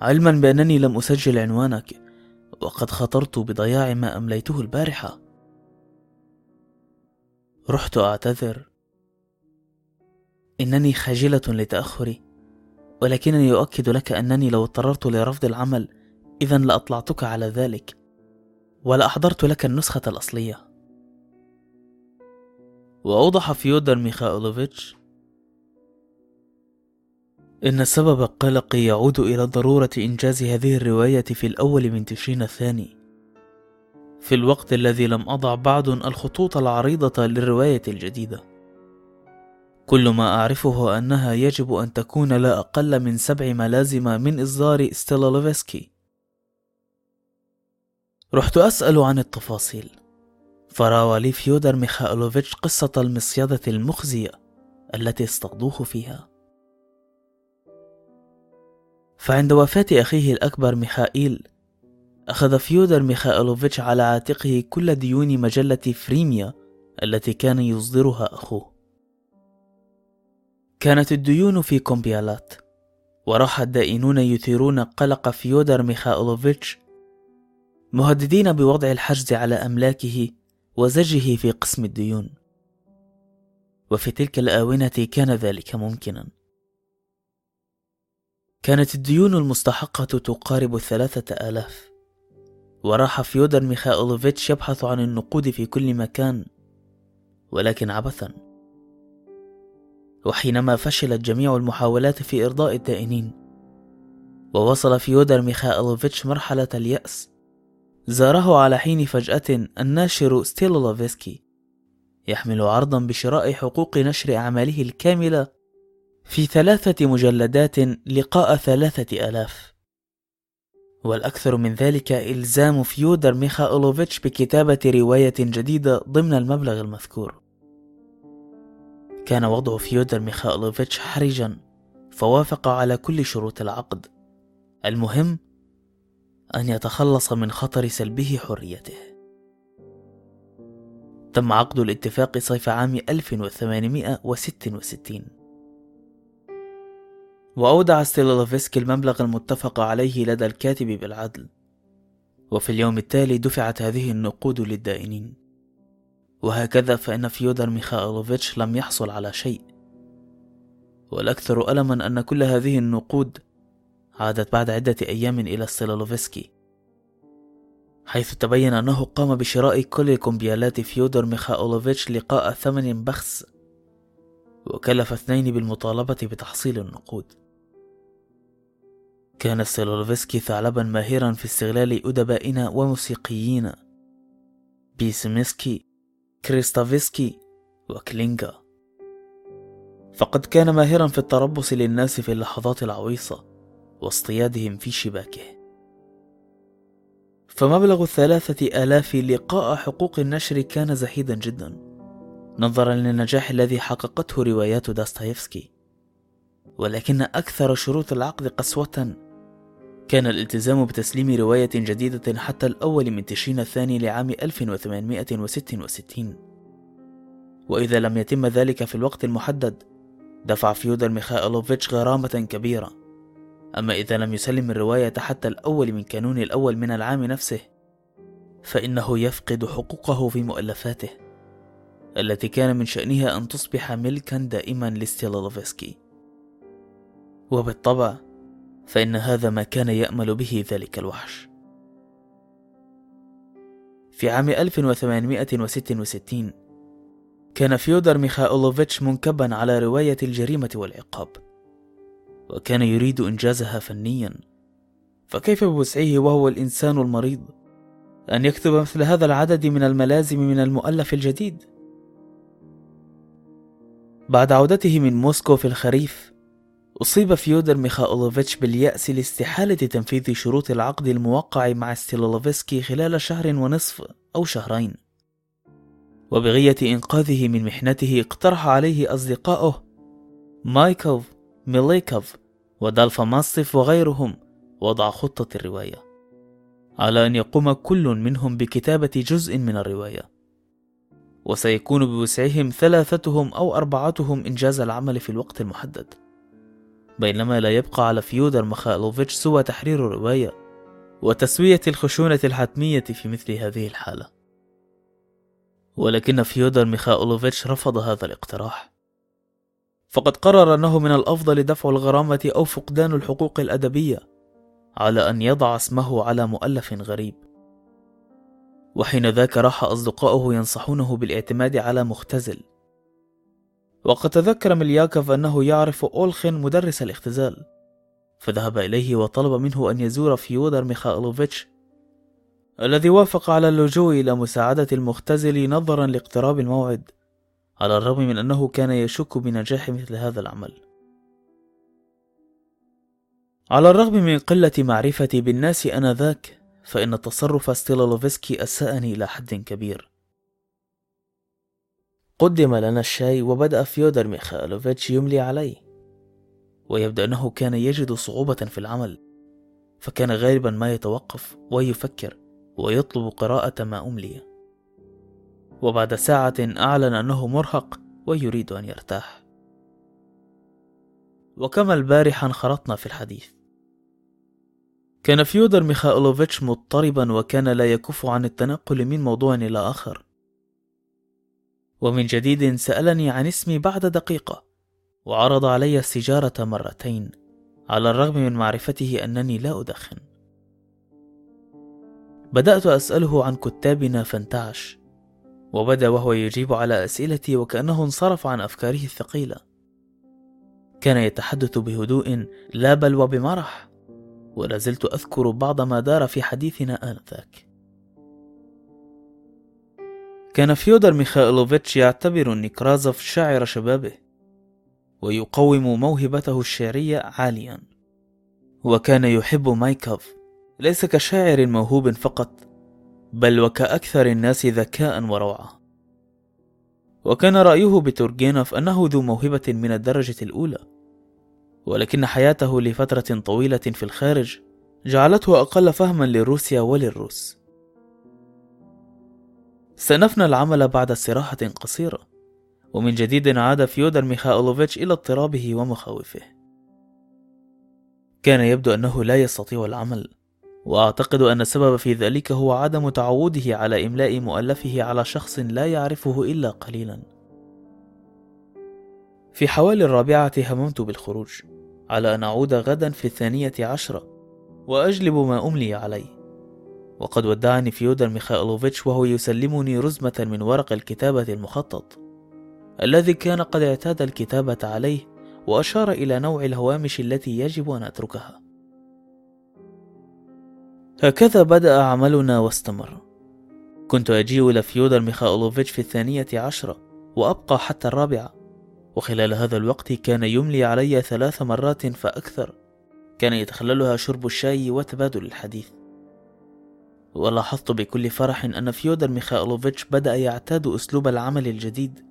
علما بأنني لم أسجل عنوانك وقد خطرت بضياع ما أمليته البارحة. رحت أعتذر. إنني خجلة لتأخري ولكنني أؤكد لك أنني لو اضطررت لرفض العمل إذا لأطلعتك على ذلك ولأحضرت لك النسخة الأصلية. وأوضح فيودر ميخائيلوفيتش إن سبب قلقي يعود إلى ضرورة إنجاز هذه الرواية في الأول من تشرين الثاني في الوقت الذي لم أضع بعد الخطوط العريضة للرواية الجديدة. كل ما أعرفه أنها يجب أن تكون لا أقل من سبع ملازم من إصدار ستيلا لوفسكي رحت أسأل عن التفاصيل. فروى لي فيودر ميخائيلوفيتش قصة المصيدة المخزية التي اصطادوه فيها. فعند وفاة أخيه الأكبر ميخائيل أخذ فيودر ميخائيلوفيتش على عاتقه كل ديون مجلة فريميا التي كان يصدرها أخوه. كانت الديون في كومبيالات وراح الدائنون يثيرون قلق فيودر ميخائيلوفيتش مهددين بوضع الحجز على أملاكه وزجه في قسم الديون. وفي تلك الآونة كان ذلك ممكنا. كانت الديون المستحقة تقارب الثلاثة آلاف. وراح فيودر ميخائيلوفيتش يبحث عن النقود في كل مكان ولكن عبثا. وحينما فشلت جميع المحاولات في إرضاء الدائنين ووصل فيودر ميخائيلوفيتش مرحلة اليأس زاره على حين فجأة الناشر ستيلولوفسكي يحمل عرضا بشراء حقوق نشر أعماله الكاملة في ثلاثة مجلدات لقاء ثلاثة آلاف. والأكثر من ذلك إلزام فيودر ميخائيلوفيتش بكتابة رواية جديدة ضمن المبلغ المذكور. كان وضع فيودر ميخائيلوفيتش حرجا فوافق على كل شروط العقد. المهم أن يتخلص من خطر سلبه حريته. تم عقد الاتفاق صيف عام 1866 وأودع ستيلوفسكي المبلغ المتفق عليه لدى الكاتب بالعدل. وفي اليوم التالي دفعت هذه النقود للدائنين. وهكذا فإن فيودر ميخائيلوفيتش لم يحصل على شيء. والأكثر ألما أن كل هذه النقود عادت بعد عدة أيام إلى ستيلولوفسكي حيث تبين أنه قام بشراء كل كومبيالات فيودر ميخائيلوفيتش لقاء ثمن بخس وكلف اثنين بالمطالبة بتحصيل النقود. كان ستيلولوفسكي ثعلبا ماهرا في استغلال أدبائنا وموسيقيينا بيسمسكي كريستافسكي وكلينجا. فقد كان ماهرا في التربص للناس في اللحظات العويصة. واصطيادهم في شباكه. فمبلغ الثلاثة آلاف لقاء حقوق النشر كان زهيدا جدا. نظرا للنجاح الذي حققته روايات داستايفسكي. ولكن أكثر شروط العقد قسوة. كان الالتزام بتسليم رواية جديدة حتى الأول من تشرين الثاني لعام 1866 وإذا لم يتم ذلك في الوقت المحدد دفع فيودر ميخائيلوفيتش غرامة كبيرة. أما إذا لم يسلم الرواية حتى الأول من كانون الأول من العام نفسه فإنه يفقد حقوقه في مؤلفاته التي كان من شأنها أن تصبح ملكا دائما لستيلولوفسكي وبالطبع فإن هذا ما كان يأمل به ذلك الوحش. في عام 1866 كان فيودر ميخائيلوفيتش منكبا على رواية الجريمة والعقاب. وكان يريد إنجازها فنيا. فكيف بوسعه وهو الإنسان المريض؟ أن يكتب مثل هذا العدد من الملازم من المؤلف الجديد؟ بعد عودته من موسكو في الخريف أصيب فيودر ميخائيلوفيتش باليأس لاستحالة تنفيذ شروط العقد الموقع مع ستيلولوفسكي خلال شهر ونصف أو شهرين. وبغية إنقاذه من محنته اقترح عليه أصدقاؤه مايكوف وميليوكوف ودولغوماستيف وغيرهم وضع خطة الرواية على أن يقوم كل منهم بكتابة جزء من الرواية وسيكون بوسعهم ثلاثتهم أو أربعتهم إنجاز العمل في الوقت المحدد. بينما لا يبقى على فيودر ميخائيلوفيتش سوى تحرير الرواية وتسوية الخشونة الحتمية في مثل هذه الحالة. ولكن فيودر ميخائيلوفيتش رفض هذا الاقتراح. فقد قرر أنه من الأفضل دفع الغرامة أو فقدان الحقوق الأدبية على أن يضع اسمه على مؤلف غريب. وحين ذاك راح أصدقاؤه ينصحونه بالاعتماد على مختزل. وقد تذكر ملياكوف أنه يعرف أولخن مدرس الاختزال. فذهب إليه وطلب منه أن يزور فيودر ميخائيلوفيتش الذي وافق على اللجوء إلى مساعدة المختزل نظرا لاقتراب الموعد. على الرغم من أنه كان يشك بنجاح مثل هذا العمل. على الرغم من قلة معرفتي بالناس آنذاك فإن تصرف ستيلولوفسكي أساءني إلى حد كبير. قدم لنا الشاي وبدأ فيودر ميخائيلوفيتش يملي علي. ويبدو أنه كان يجد صعوبة في العمل فكان غالبا ما يتوقف ويفكر ويطلب قراءة ما أملي. وبعد ساعة أعلن أنه مرهق ويريد أن يرتاح. وكما البارحة انخرطنا في الحديث. كان فيودر ميخائيلوفيتش مضطربا وكان لا يكف عن التنقل من موضوع إلى آخر. ومن جديد سألني عن اسمي بعد دقيقة وعرض علي السيجارة مرتين على الرغم من معرفته أنني لا أدخن. بدأت أسأله عن كتابنا فانتعش. وبدا وهو يجيب على أسئلتي وكأنه انصرف عن أفكاره الثقيلة. كان يتحدث بهدوء لا بل وبمرح ولا زلت أذكر بعض ما دار في حديثنا آنذاك. كان فيودر ميخائيلوفيتش يعتبر نيكرازوف شاعر شبابه ويقوم موهبته الشعرية عاليا. وكان يحب مايكوف ليس كشاعر موهوب فقط بل وكأكثر الناس ذكاء وروعة. وكان رأيه بتورجينوف أنه ذو موهبة من الدرجة الأولى ولكن حياته لفترة طويلة في الخارج جعلته أقل فهما لروسيا وللروس. استأنفنا العمل بعد استراحة قصيرة ومن جديد عاد فيودر ميخائيلوفيتش إلى اضطرابه ومخاوفه. كان يبدو أنه لا يستطيع العمل وأعتقد أن السبب في ذلك هو عدم تعوده على إملاء مؤلفه على شخص لا يعرفه إلا قليلا. في حوالي الرابعة هممت بالخروج على أن أعود غدا في الثانية عشرة وأجلب ما أملي عليه. وقد ودعني فيودر ميخائيلوفيتش وهو يسلمني رزمة من ورق الكتابة المخطط الذي كان قد اعتاد الكتابة عليه وأشار إلى نوع الهوامش التي يجب أن أتركها. هكذا بدأ عملنا واستمر. كنت أجيء إلى فيودر ميخائيلوفيتش في الثانية عشرة وأبقى حتى الرابعة. وخلال هذا الوقت كان يملي علي ثلاث مرات فأكثر. كان يتخللها شرب الشاي وتبادل الحديث. ولاحظت بكل فرح أن فيودر ميخائيلوفيتش بدأ يعتاد أسلوب العمل الجديد.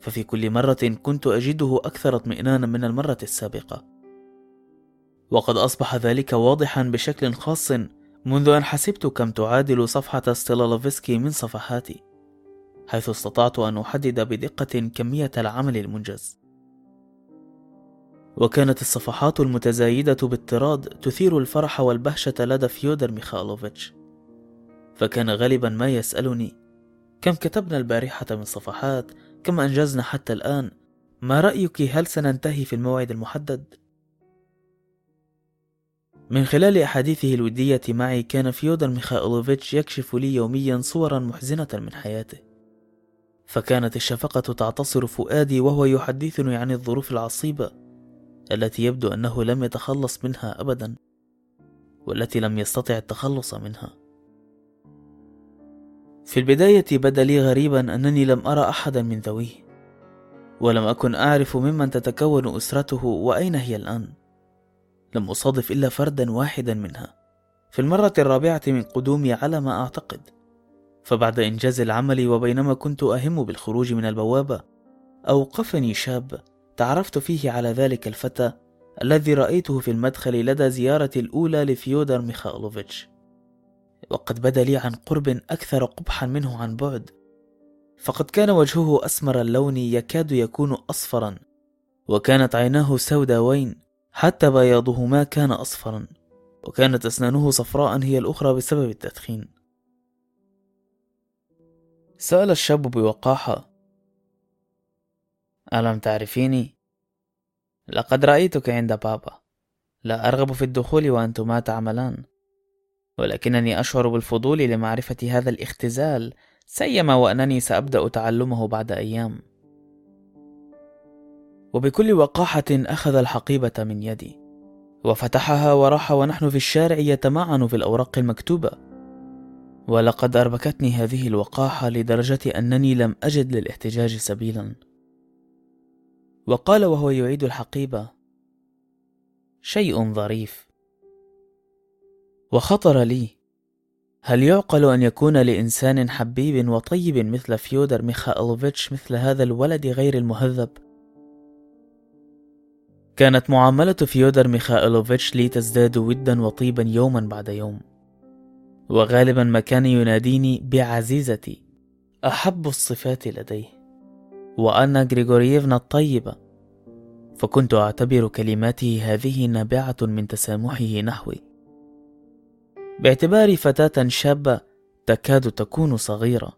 ففي كل مرة كنت أجده أكثر اطمئنانا من المرة السابقة. وقد أصبح ذلك واضحا بشكل خاص منذ أن حسبت كم تعادل صفحة ستيلالوفسكي من صفحاتي حيث استطعت أن أحدد بدقة كمية العمل المنجز. وكانت الصفحات المتزايدة باطراد تثير الفرح والبهجة لدى فيودر ميخائيلوفيتش. فكان غالبا ما يسألني كم كتبنا البارحة من صفحات؟ كم أنجزنا حتى الآن؟ ما رأيك هل سننتهي في الموعد المحدد؟ من خلال أحاديثه الودية معي كان فيودر ميخائيلوفيتش يكشف لي يوميا صورا محزنة من حياته. فكانت الشفقة تعتصر فؤادي وهو يحدثني عن الظروف العصيبة التي يبدو أنه لم يتخلص منها أبدا والتي لم يستطع التخلص منها. في البداية بدا لي غريبا أنني لم أرى أحدا من ذويه ولم أكن أعرف ممن تتكون أسرته وأين هي الآن. لم أصادف إلا فردا واحدا منها. في المرة الرابعة من قدومي على ما أعتقد. فبعد إنجاز العمل وبينما كنت أهم بالخروج من البوابة أوقفني شاب تعرفت فيه على ذلك الفتى الذي رأيته في المدخل لدى زيارتي الأولى لفيودر ميخائيلوفيتش. وقد بدا لي عن قرب أكثر قبحا منه عن بعد. فقد كان وجهه أسمر اللون يكاد يكون أصفرا وكانت عيناه سوداوين. حتى بياضهما كان أصفرا وكانت أسنانه صفراء هي الأخرى بسبب التدخين. سأل الشاب بوقاحة ألم تعرفيني؟ لقد رأيتك عند بابا. لا أرغب في الدخول وأنتما تعملان. ولكنني أشعر بالفضول لمعرفة هذا الاختزال سيما وأنني سأبدأ تعلمه بعد أيام. وبكل وقاحة أخذ الحقيبة من يدي. وفتحها وراح ونحن في الشارع يتمعن في الأوراق المكتوبة. ولقد أربكتني هذه الوقاحة لدرجة أنني لم أجد للاحتجاج سبيلا. وقال وهو يعيد الحقيبة شيء ظريف. وخطر لي هل يعقل أن يكون لإنسان حبيب وطيب مثل فيودر ميخائيلوفيتش مثل هذا الولد غير المهذب؟ كانت معاملة فيودر ميخائيلوفيتش لي تزداد ودا وطيبا يوما بعد يوم. وغالبا ما كان يناديني بعزيزتي أحب الصفات لديه. وأنا غريغورييفنا الطيبة فكنت أعتبر كلماته هذه نابعة من تسامحه نحوي. باعتباري فتاة شابة تكاد تكون صغيرة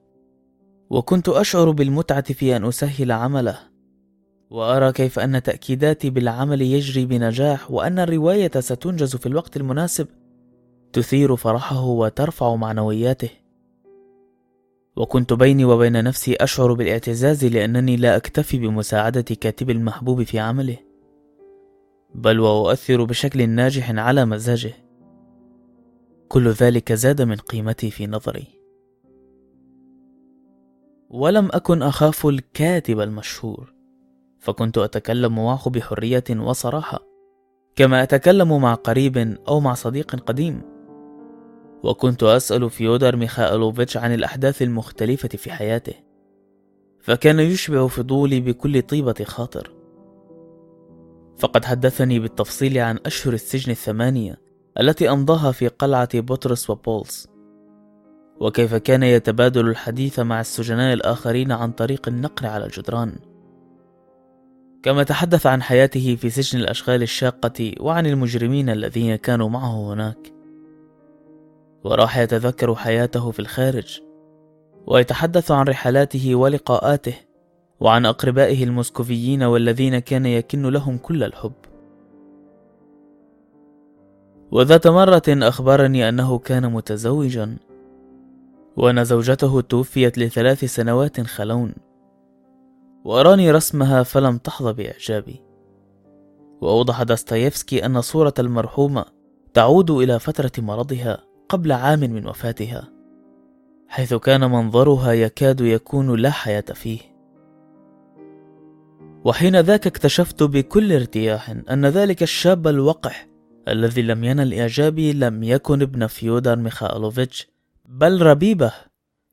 وكنت أشعر بالمتعة في أن أسهل عمله. وأرى كيف أن تأكيداتي بالعمل يجري بنجاح وأن الرواية ستنجز في الوقت المناسب تثير فرحه وترفع معنوياته. وكنت بيني وبين نفسي أشعر بالاعتزاز لأنني لا أكتفي بمساعدة كاتب المحبوب في عمله بل وأؤثر بشكل ناجح على مزاجه. كل ذلك زاد من قيمتي في نظري. ولم أكن أخاف الكاتب المشهور. فكنت أتكلم معه بحرية وصراحة كما أتكلم مع قريب أو مع صديق قديم. وكنت أسأل فيودر ميخائيلوفيتش عن الأحداث المختلفة في حياته فكان يشبع فضولي بكل طيبة خاطر. فقد حدثني بالتفصيل عن أشهر السجن الثمانية التي أمضاها في قلعة بطرس وبولس. وكيف كان يتبادل الحديث مع السجناء الآخرين عن طريق النقر على الجدران. كما تحدث عن حياته في سجن الأشغال الشاقة وعن المجرمين الذين كانوا معه هناك. وراح يتذكر حياته في الخارج ويتحدث عن رحلاته ولقاءاته وعن أقربائه المسكوفيين والذين كان يكن لهم كل الحب. وذات مرة أخبرني أنه كان متزوجا وأن زوجته توفيت لثلاث سنوات خلون. وأراني رسمها فلم تحظى بإعجابي. وأوضح داستايفسكي أن صورة المرحومة تعود إلى فترة مرضها قبل عام من وفاتها حيث كان منظرها يكاد يكون لا حياة فيه. وحين ذاك اكتشفت بكل ارتياح أن ذلك الشاب الوقح الذي لم ينل إعجابي لم يكن ابن فيودر ميخائيلوفيتش بل ربيبه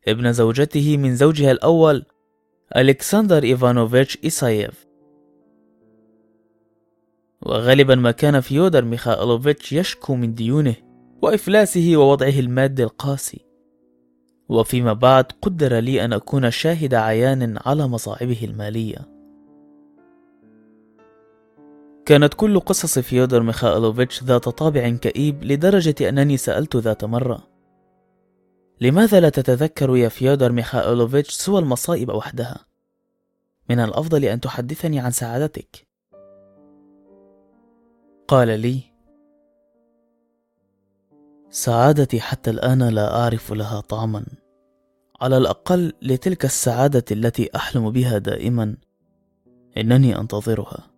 ابن زوجته من زوجها الأول ألكسندر إيفانوفيتش إيسايف وغالبا ما كان فيودر ميخائيلوفيتش يشكو من ديونه وإفلاسه ووضعه المادي القاسي. وفيما بعد قدر لي أن أكون شاهد عيان على مصاعبه المالية. كانت كل قصص فيودر ميخائيلوفيتش ذات طابع كئيب لدرجة أنني سألت ذات مرة لماذا لا تتذكر يا فيودر ميخائيلوفيتش سوى المصائب وحدها؟ من الأفضل أن تحدثني عن سعادتك. قال لي سعادتي حتى الآن لا أعرف لها طعما. على الأقل لتلك السعادة التي أحلم بها دائما إنني أنتظرها.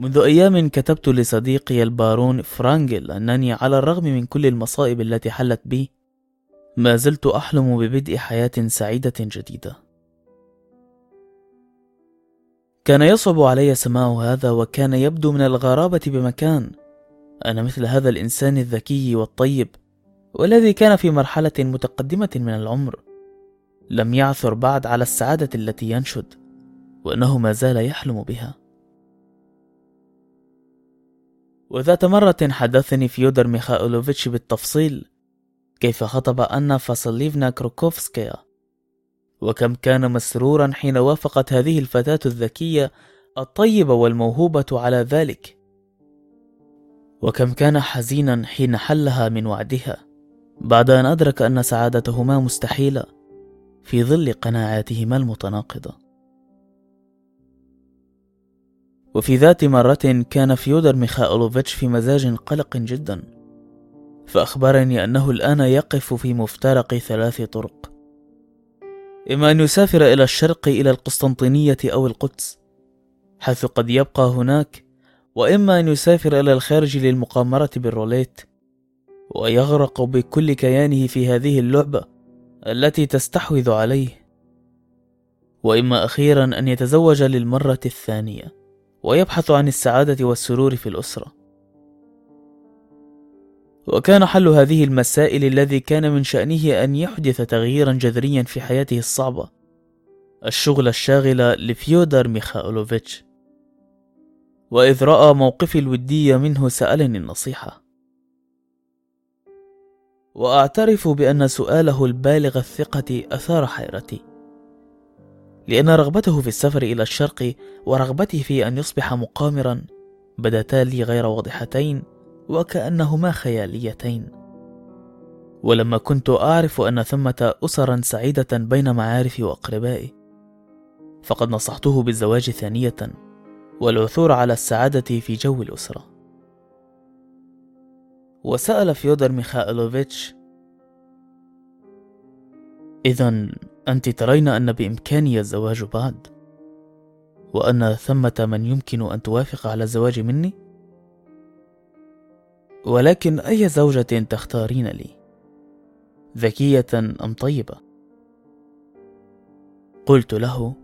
منذ أيام كتبت لصديقي البارون فرانجل أنني على الرغم من كل المصائب التي حلت بي ما زلت أحلم ببدء حياة سعيدة جديدة. كان يصعب علي سماع هذا وكان يبدو من الغرابة بمكان. أنا مثل هذا الإنسان الذكي والطيب والذي كان في مرحلة متقدمة من العمر. لم يعثر بعد على السعادة التي ينشد وأنه ما زال يحلم بها. وذات مرة حدثني فيودر ميخائيلوفيتش بالتفصيل كيف خطب أنا فاسليفنا كروكوفسكيا وكم كان مسرورا حين وافقت هذه الفتاة الذكية الطيبة والموهوبة على ذلك. وكم كان حزينا حين حلها من وعدها بعد أن أدرك أن سعادتهما مستحيلة في ظل قناعاتهما المتناقضة. وفي ذات مرة كان فيودر ميخائيلوفيتش في مزاج قلق جدا. فأخبرني أنه الآن يقف في مفترق ثلاث طرق. إما أن يسافر إلى الشرق إلى القسطنطينية أو القدس حيث قد يبقى هناك وإما أن يسافر إلى الخارج للمقامرة بالروليت ويغرق بكل كيانه في هذه اللعبة التي تستحوذ عليه. وإما أخيرا أن يتزوج للمرة الثانية. ويبحث عن السعادة والسرور في الأسرة. وكان حل هذه المسائل الذي كان من شأنه أن يحدث تغييرا جذريا في حياته الصعبة. الشغل الشاغل لفيودر ميخائيلوفيتش. وإذ رأى موقفي الودي منه سألني النصيحة. وأعترف بأن سؤاله البالغ الثقة أثار حيرتي. لأن رغبته في السفر إلى الشرق ورغبته في أن يصبح مقامرا بدتا لي غير واضحتين وكأنهما خياليتين. ولما كنت أعرف أن ثمة أسرا سعيدة بين معارفي وأقربائي فقد نصحته بالزواج ثانية والعثور على السعادة في جو الأسرة. وسأل فيودر ميخائيلوفيتش إذا أنت ترين أن بإمكاني الزواج بعد وأن ثمة من يمكن أن توافق على الزواج مني؟ ولكن أي زوجة تختارين لي؟ ذكية أم طيبة؟ قلت له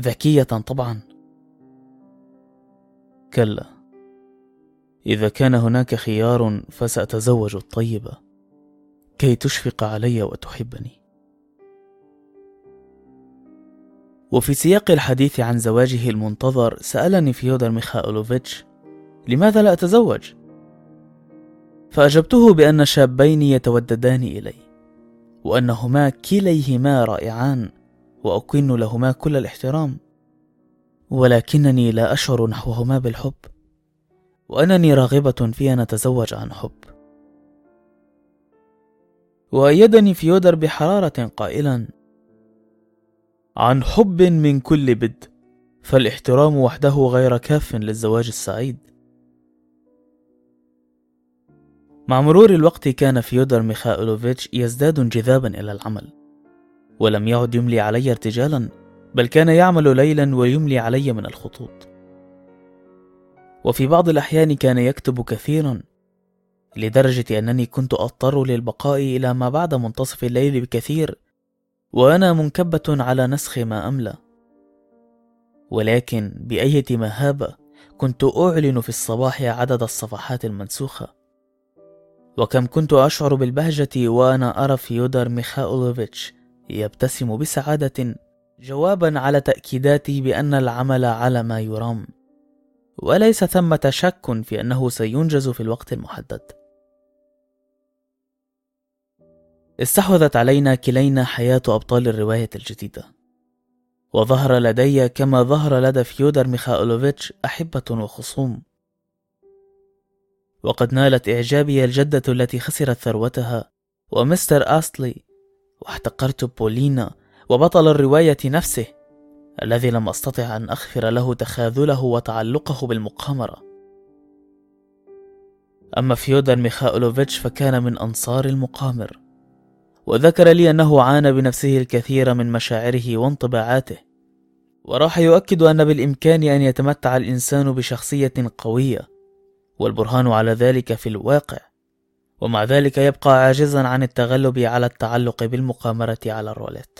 ذكية طبعا كلا إذا كان هناك خيار فسأتزوج الطيبة كي تشفق علي وتحبني وفي سياق الحديث عن زواجه المنتظر سألني فيودر ميخائيلوفيتش لماذا لا أتزوج؟ فأجبته بأن شابين يتوددان إلي وأنهما كليهما رائعان وأكن لهما كل الاحترام ولكنني لا أشعر نحوهما بالحب وأنني راغبة في أن أتزوج عن حب وأيدني فيودر بحرارة قائلا عن حب من كل بد فالاحترام وحده غير كاف للزواج السعيد. مع مرور الوقت كان فيودر ميخائيلوفيتش يزداد انجذابا إلى العمل ولم يعد يملي علي ارتجالا بل كان يعمل ليلا ويملي علي من الخطوط. وفي بعض الأحيان كان يكتب كثيرا لدرجة أنني كنت أضطر للبقاء إلى ما بعد منتصف الليل بكثير وأنا منكبة على نسخ ما أملى ولكن بأية مهابة كنت أعلن في الصباح عدد الصفحات المنسوخة. وكم كنت أشعر بالبهجة وأنا أرى فيودر ميخائيلوفيتش يبتسم بسعادة جوابا على تأكيداتي بأن العمل على ما يرام. وليس ثمة شك في أنه سينجز في الوقت المحدد. استحوذت علينا كلينا حياة أبطال الرواية الجديدة. وظهر لدي كما ظهر لدى فيودر ميخائيلوفيتش أحبة وخصوم. وقد نالت إعجابي الجدة التي خسرت ثروتها ومستر أستلي واحتقرت بولينا وبطل الرواية نفسه الذي لم أستطع أن أغفر له تخاذله وتعلقه بالمقامرة. أما فيودر ميخائيلوفيتش فكان من أنصار المقامر. وذكر لي أنه عانى بنفسه الكثير من مشاعره وانطباعاته. وراح يؤكد أن بالإمكان أن يتمتع الإنسان بشخصية قوية والبرهان على ذلك في الواقع. ومع ذلك يبقى عاجزا عن التغلب على التعلق بالمقامرة على الروليت.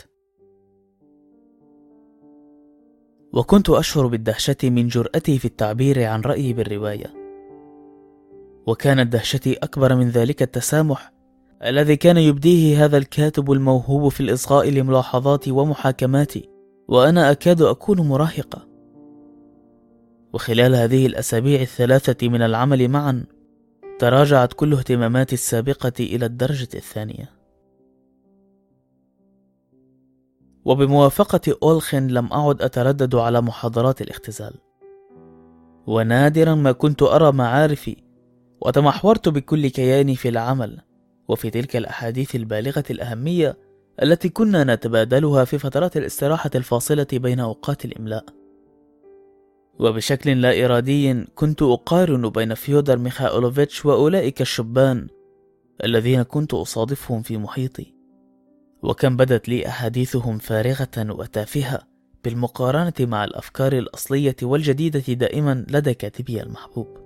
وكنت أشعر بالدهشة من جرأتي في التعبير عن رأيي بالرواية. وكانت دهشتي أكبر من ذلك التسامح الذي كان يبديه هذا الكاتب الموهوب في الإصغاء لملاحظاتي ومحاكماتي وأنا أكاد أكون مراهقة. وخلال هذه الأسابيع الثلاثة من العمل معا تراجعت كل اهتماماتي السابقة إلى الدرجة الثانية. وبموافقة أولخن لم أعد أتردد على محاضرات الاختزال. ونادرا ما كنت أرى معارفي وتمحورت بكل كياني في العمل. وفي تلك الأحاديث البالغة الأهمية التي كنا نتبادلها في فترات الاستراحة الفاصلة بين أوقات الإملاء. وبشكل لا إرادي كنت أقارن بين فيودر ميخائيلوفيتش وأولئك الشبان الذين كنت أصادفهم في محيطي. وكم بدت لي أحاديثهم فارغة وتافهة بالمقارنة مع الأفكار الأصلية والجديدة دائما لدى كاتبي المحبوب.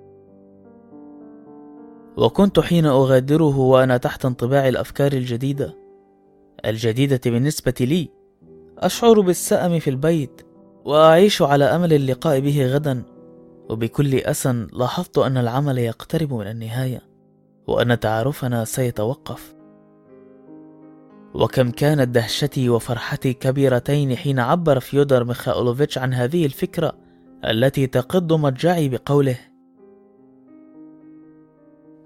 وكنت حين أغادره وأنا تحت انطباع الأفكار الجديدة الجديدة بالنسبة لي أشعر بالسأم في البيت وأعيش على أمل اللقاء به غدا وبكل أسى لاحظت أن العمل يقترب من النهاية وأن تعارفنا سيتوقف. وكم كانت دهشتي وفرحتي كبيرتين حين عبر فيودر ميخائيلوفيتش عن هذه الفكرة التي تقض مضجعي بقوله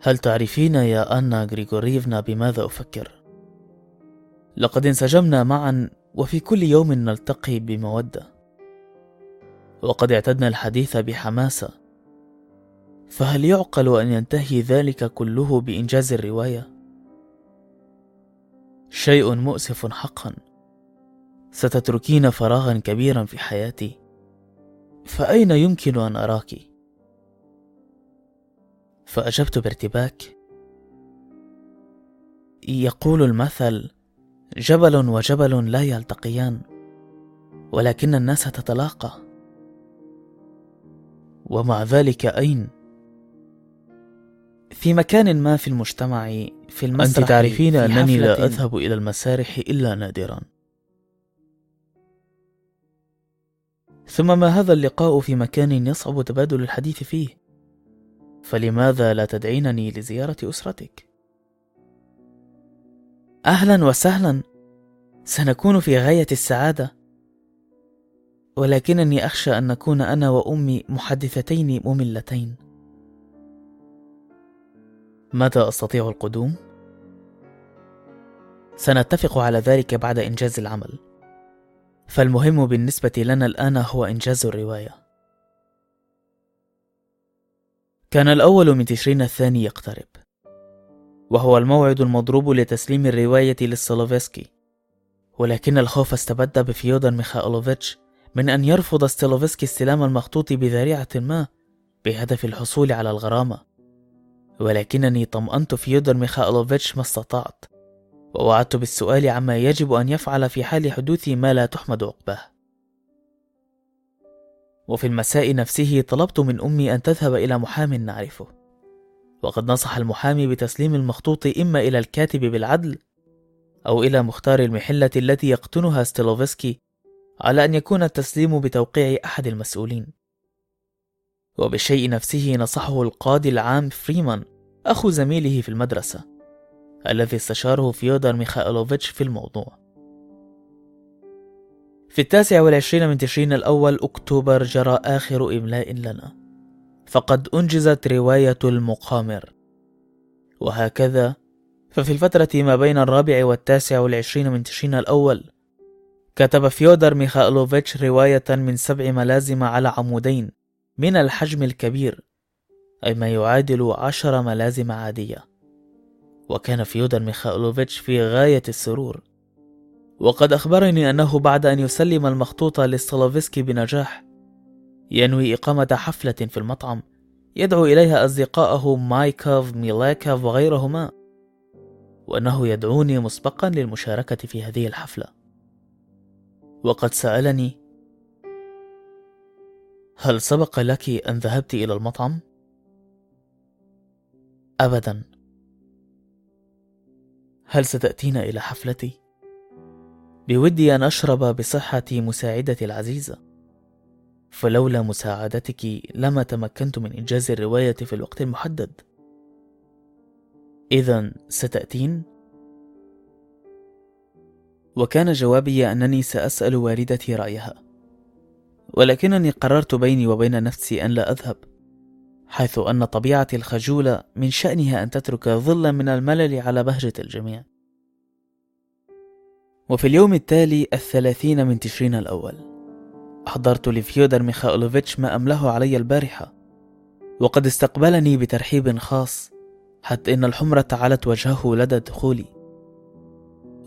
هل تعرفين يا أنا غريغوريفنا بماذا أفكر؟ لقد انسجمنا معا وفي كل يوم نلتقي بمودة وقد اعتدنا الحديث بحماسة فهل يعقل أن ينتهي ذلك كله بإنجاز الرواية؟ شيء مؤسف حقا ستتركين فراغا كبيرا في حياتي فأين يمكن أن أراكِ؟ فأجبت بارتباك. يقول المثل جبل وجبل لا يلتقيان ولكن الناس تتلاقى. ومع ذلك أين؟ في مكان ما في المجتمع في المسرح أنت تعرفين أنني لا أذهب إلى المسارح إلا نادرا. ثم ما هذا اللقاء في مكان يصعب تبادل الحديث فيه؟ فلماذا لا تدعينني لزيارة أسرتك؟ أهلا وسهلا سنكون في غاية السعادة ولكنني أخشى أن نكون أنا وأمي محدثتين مملتين متى أستطيع القدوم؟ سنتفق على ذلك بعد إنجاز العمل فالمهم بالنسبة لنا الآن هو إنجاز الرواية كان الأول من تشرين الثاني يقترب. وهو الموعد المضروب لتسليم الرواية للسلوفسكي ولكن الخوف استبد بفيودر ميخائيلوفيتش من أن يرفض ستيلوفسكي استلام المخطوط بذريعة ما بهدف الحصول على الغرامة. ولكنني طمأنت فيودر ميخائيلوفيتش ما استطعت ووعدت بالسؤال عما يجب أن يفعل في حال حدوث ما لا تحمد عقباه. وفي المساء نفسه طلبت من أمي أن تذهب إلى محام نعرفه. وقد نصح المحامي بتسليم المخطوط إما إلى الكاتب بالعدل أو إلى مختار المحلة التي يقطنها ستيلوفسكي على أن يكون التسليم بتوقيع أحد المسؤولين. وبالشيء نفسه نصحه القاضي العام فريمان أخو زميله في المدرسة الذي استشاره فيودر ميخائيلوفيتش في الموضوع. في التاسع والعشرين من تشرين الأول أكتوبر جرى آخر إملاء لنا. فقد أنجزت رواية المقامر. وهكذا ففي الفترة ما بين الرابع والتاسع والعشرين من تشرين الأول كتب فيودر ميخائيلوفيتش رواية من سبع ملازم على عمودين من الحجم الكبير أي ما يعادل عشر ملازم عادية. وكان فيودر ميخائيلوفيتش في غاية السرور. وقد أخبرني أنه بعد أن يسلم المخطوط لستولوفسكي بنجاح ينوي إقامة حفلة في المطعم يدعو إليها أصدقاءه مايكوف ميليوكوف وغيرهما وأنه يدعوني مسبقا للمشاركة في هذه الحفلة وقد سألني هل سبق لك أن ذهبت إلى المطعم؟ أبدا هل ستأتين إلى حفلتي؟ بودي أن أشرب بصحة مساعدتي العزيزة. فلولا مساعدتك لما تمكنت من إنجاز الرواية في الوقت المحدد. إذا ستأتين؟ وكان جوابي أنني سأسأل والدتي رأيها. ولكنني قررت بيني وبين نفسي أن لا أذهب حيث أن طبيعتي الخجولة من شأنها أن تترك ظلا من الملل على بهجة الجميع. وفي اليوم التالي الثلاثين من تشرين الأول. أحضرت لفيودر ميخائيلوفيتش ما أمله علي البارحة وقد استقبلني بترحيب خاص حتى إن الحمرة علت وجهه لدى دخولي.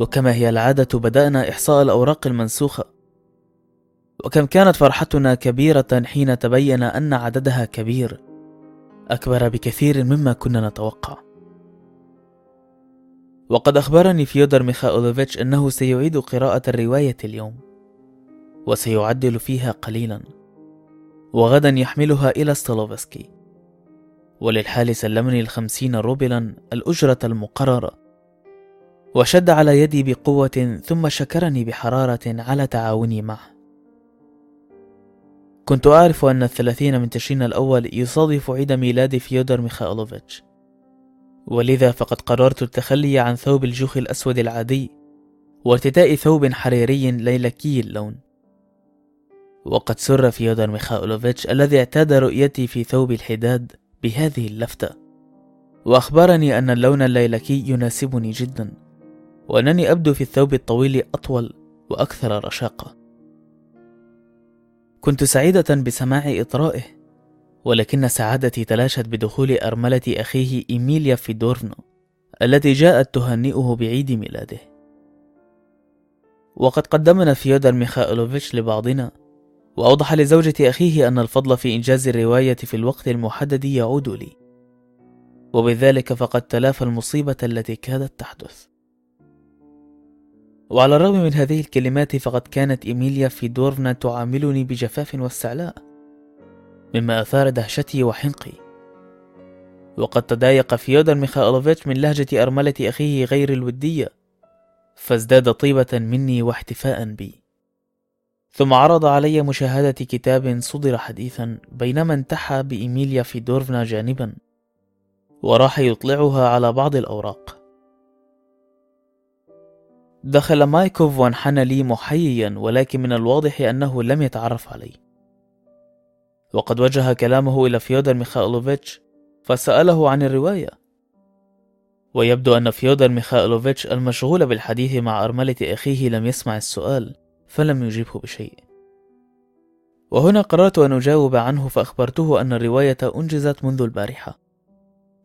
وكما هي العادة بدأنا إحصاء الأوراق المنسوخة. وكم كانت فرحتنا كبيرة حين تبين أن عددها كبير أكبر بكثير مما كنا نتوقع. وقد أخبرني فيودر ميخائيلوفيتش أنه سيعيد قراءة الرواية اليوم وسيعدل فيها قليلا وغدا يحملها إلى ستولوفسكي وللحال سلمني الخمسين روبلا الأجرة المقررة وشد على يدي بقوة ثم شكرني بحرارة على تعاوني معه. كنت أعرف أن الثلاثين من تشرين الأول يصادف عيد ميلاد فيودر ميخائيلوفيتش. ولذا فقد قررت التخلي عن ثوب الجوخ الأسود العادي وارتداء ثوب حريري ليلكي اللون. وقد سر فيودر ميخائيلوفيتش الذي اعتاد رؤيتي في ثوب الحداد بهذه اللفتة. وأخبرني أن اللون الليلكي يناسبني جدا وأنني أبدو في الثوب الطويل أطول وأكثر رشاقة. كنت سعيدة بسماع إطرائه ولكن سعادتي تلاشت بدخول أرملة أخيه إيميليا فيدورفنا التي جاءت تهنئه بعيد ميلاده. وقد قدمنا فيودر ميخائيلوفيتش لبعضنا وأوضح لزوجة أخيه أن الفضل في إنجاز الرواية في الوقت المحدد يعود لي. وبذلك فقد تلافى المصيبة التي كادت تحدث. وعلى الرغم من هذه الكلمات فقد كانت إيميليا فيدورفنا تعاملني بجفاف واستعلاء. مما أثار دهشتي وحنقي. وقد تضايق فيودر ميخائيلوفيتش من لهجة أرملة أخيه غير الودية فازداد طيبة مني واحتفاء بي. ثم عرض علي مشاهدة كتاب صدر حديثا بينما انتحى بإيميليا فيدورفنا جانبا وراح يطلعها على بعض الأوراق. دخل مايكوف وانحنى لي محييا ولكن من الواضح أنه لم يتعرف علي. وقد وجه كلامه إلى فيودر ميخائيلوفيتش فسأله عن الرواية. ويبدو أن فيودر ميخائيلوفيتش المشغول بالحديث مع أرملة أخيه لم يسمع السؤال فلم يجيبه بشيء. وهنا قررت أن أجاوب عنه فأخبرته أن الرواية أنجزت منذ البارحة.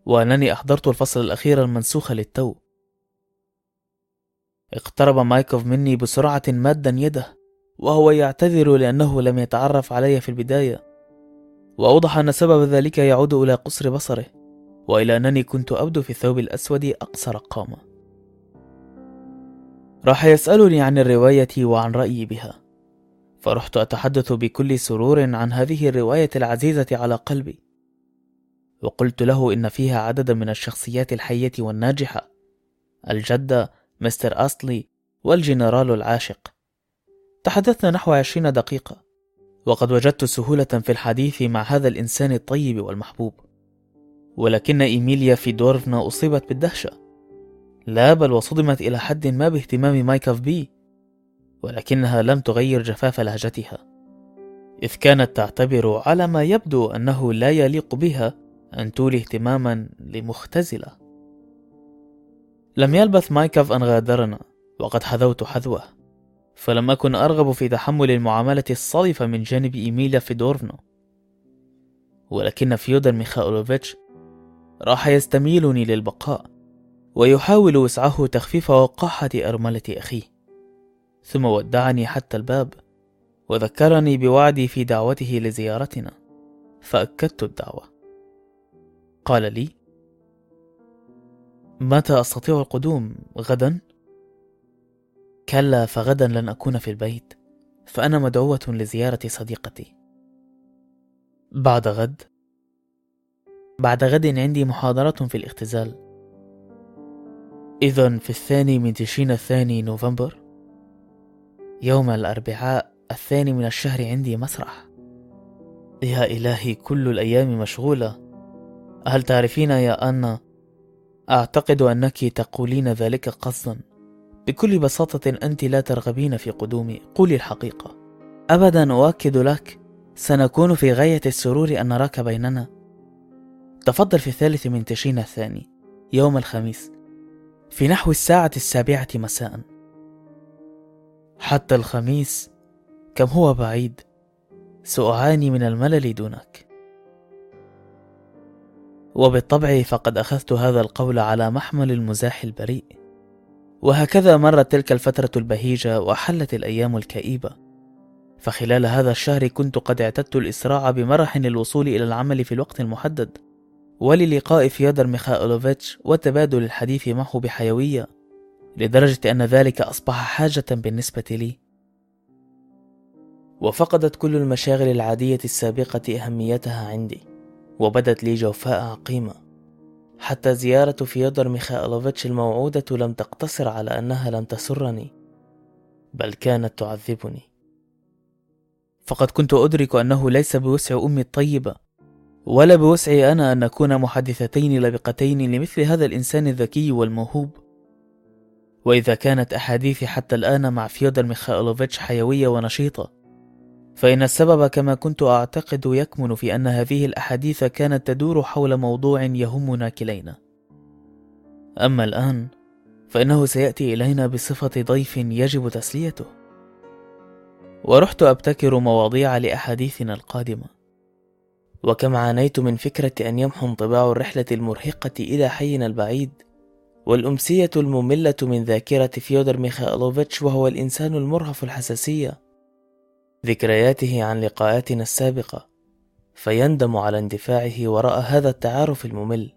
وأنني أحضرت الفصل الأخير المنسوخ للتو. اقترب مايكوف مني بسرعة مادا يده وهو يعتذر لأنه لم يتعرف علي في البداية. وأوضح أن سبب ذلك يعود إلى قصر بصره وإلى أنني كنت أبدو في الثوب الأسود أقصر قامة. راح يسألني عن الرواية وعن رأيي بها فرحت أتحدث بكل سرور عن هذه الرواية العزيزة على قلبي. وقلت له إن فيها عددا من الشخصيات الحية والناجحة الجدة مستر أستلي والجنرال العاشق. تحدثنا نحو عشرين دقيقة. وقد وجدت سهولة في الحديث مع هذا الإنسان الطيب والمحبوب. ولكن إيميليا فيدورفنا أصيبت بالدهشة. لا بل وصدمت إلى حد ما باهتمام مايكوف بي ولكنها لم تغير جفاف لهجتها. إذ كانت تعتبر على ما يبدو أنه لا يليق بها أن تولي اهتماما لمختزلة. لم يلبث مايكاف أن غادرنا وقد حذوت حذوه. فلم أكن أرغب في تحمل المعاملة الصلفة من جانب إيميليا فيدورفنا. ولكن فيودر ميخائيلوفيتش راح يستميلني للبقاء ويحاول وسعه تخفيف وقاحة أرملة أخيه. ثم ودعني حتى الباب وذكرني بوعدي في دعوته لزيارتنا. فأكدت الدعوة. قال لي متى أستطيع القدوم؟ غدا؟ كلا فغدا لن أكون في البيت فأنا مدعوة لزيارة صديقتي. بعد غد؟ بعد غد عندي محاضرة في الاختزال. إذا في الثاني من تشرين الثاني نوفمبر يوم الأربعاء الثاني من الشهر عندي مسرح. يا إلهي كل الأيام مشغولة. هل تعرفين يا أنا؟ أعتقد أنك تقولين ذلك قصدا. بكل بساطة أنت لا ترغبين في قدومي قولي الحقيقة. أبدا أؤكد لك سنكون في غاية السرور أن نراك بيننا. تفضل في الثالث من تشرين الثاني يوم الخميس في نحو الساعة السابعة مساء. حتى الخميس كم هو بعيد سأعاني من الملل دونك. وبالطبع فقد أخذت هذا القول على محمل المزاح البريء. وهكذا مرت تلك الفترة البهيجة وحلت الأيام الكئيبة. فخلال هذا الشهر كنت قد اعتدت الإسراع بمرح للوصول إلى العمل في الوقت المحدد. وللقاء فيودر ميخائيلوفيتش وتبادل الحديث معه بحيوية لدرجة أن ذلك أصبح حاجة بالنسبة لي. وفقدت كل المشاغل العادية السابقة أهميتها عندي وبدت لي جوفاء عقيمة. حتى زيارة فيودر ميخائيلوفيتش الموعودة لم تقتصر على أنها لم تسرني بل كانت تعذبني. فقد كنت أدرك أنه ليس بوسع أمي الطيبة ولا بوسعي أنا أن نكون محدثتين لبقتين لمثل هذا الإنسان الذكي والموهوب. وإذا كانت أحاديثي حتى الآن مع فيودر ميخائيلوفيتش حيوية ونشيطة فإن السبب كما كنت أعتقد يكمن في أن هذه الأحاديث كانت تدور حول موضوع يهمنا كلينا. أما الآن فإنه سيأتي إلينا بصفة ضيف يجب تسليته. ورحت أبتكر مواضيع لأحاديثنا القادمة. وكم عانيت من فكرة أن يمحو انطباع الرحلة المرهقة إلى حينا البعيد والأمسية المملة من ذاكرة فيودر ميخائيلوفيتش وهو الإنسان المرهف الحساسية ذكرياته عن لقاءاتنا السابقة فيندم على اندفاعه وراء هذا التعارف الممل.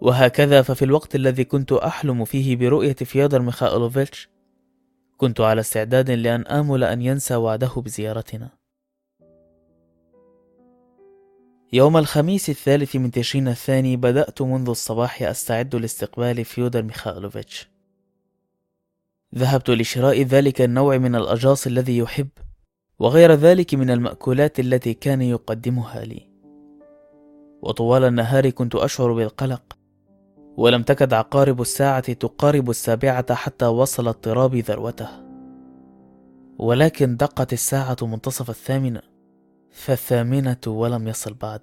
وهكذا ففي الوقت الذي كنت أحلم فيه برؤية فيودر ميخائيلوفيتش كنت على استعداد لأن آمل أن ينسى وعده بزيارتنا. يوم الخميس الثالث من تشرين الثاني بدأت منذ الصباح أستعد لاستقبال فيودر ميخائيلوفيتش. ذهبت لشراء ذلك النوع من الأجاص الذي يحب وغير ذلك من المأكولات التي كان يقدمها لي. وطوال النهار كنت أشعر بالقلق ولم تكد عقارب الساعة تقارب السابعة حتى وصل اضطراب ذروته. ولكن دقت الساعة منتصف الثامنة فالثامنة ولم يصل بعد.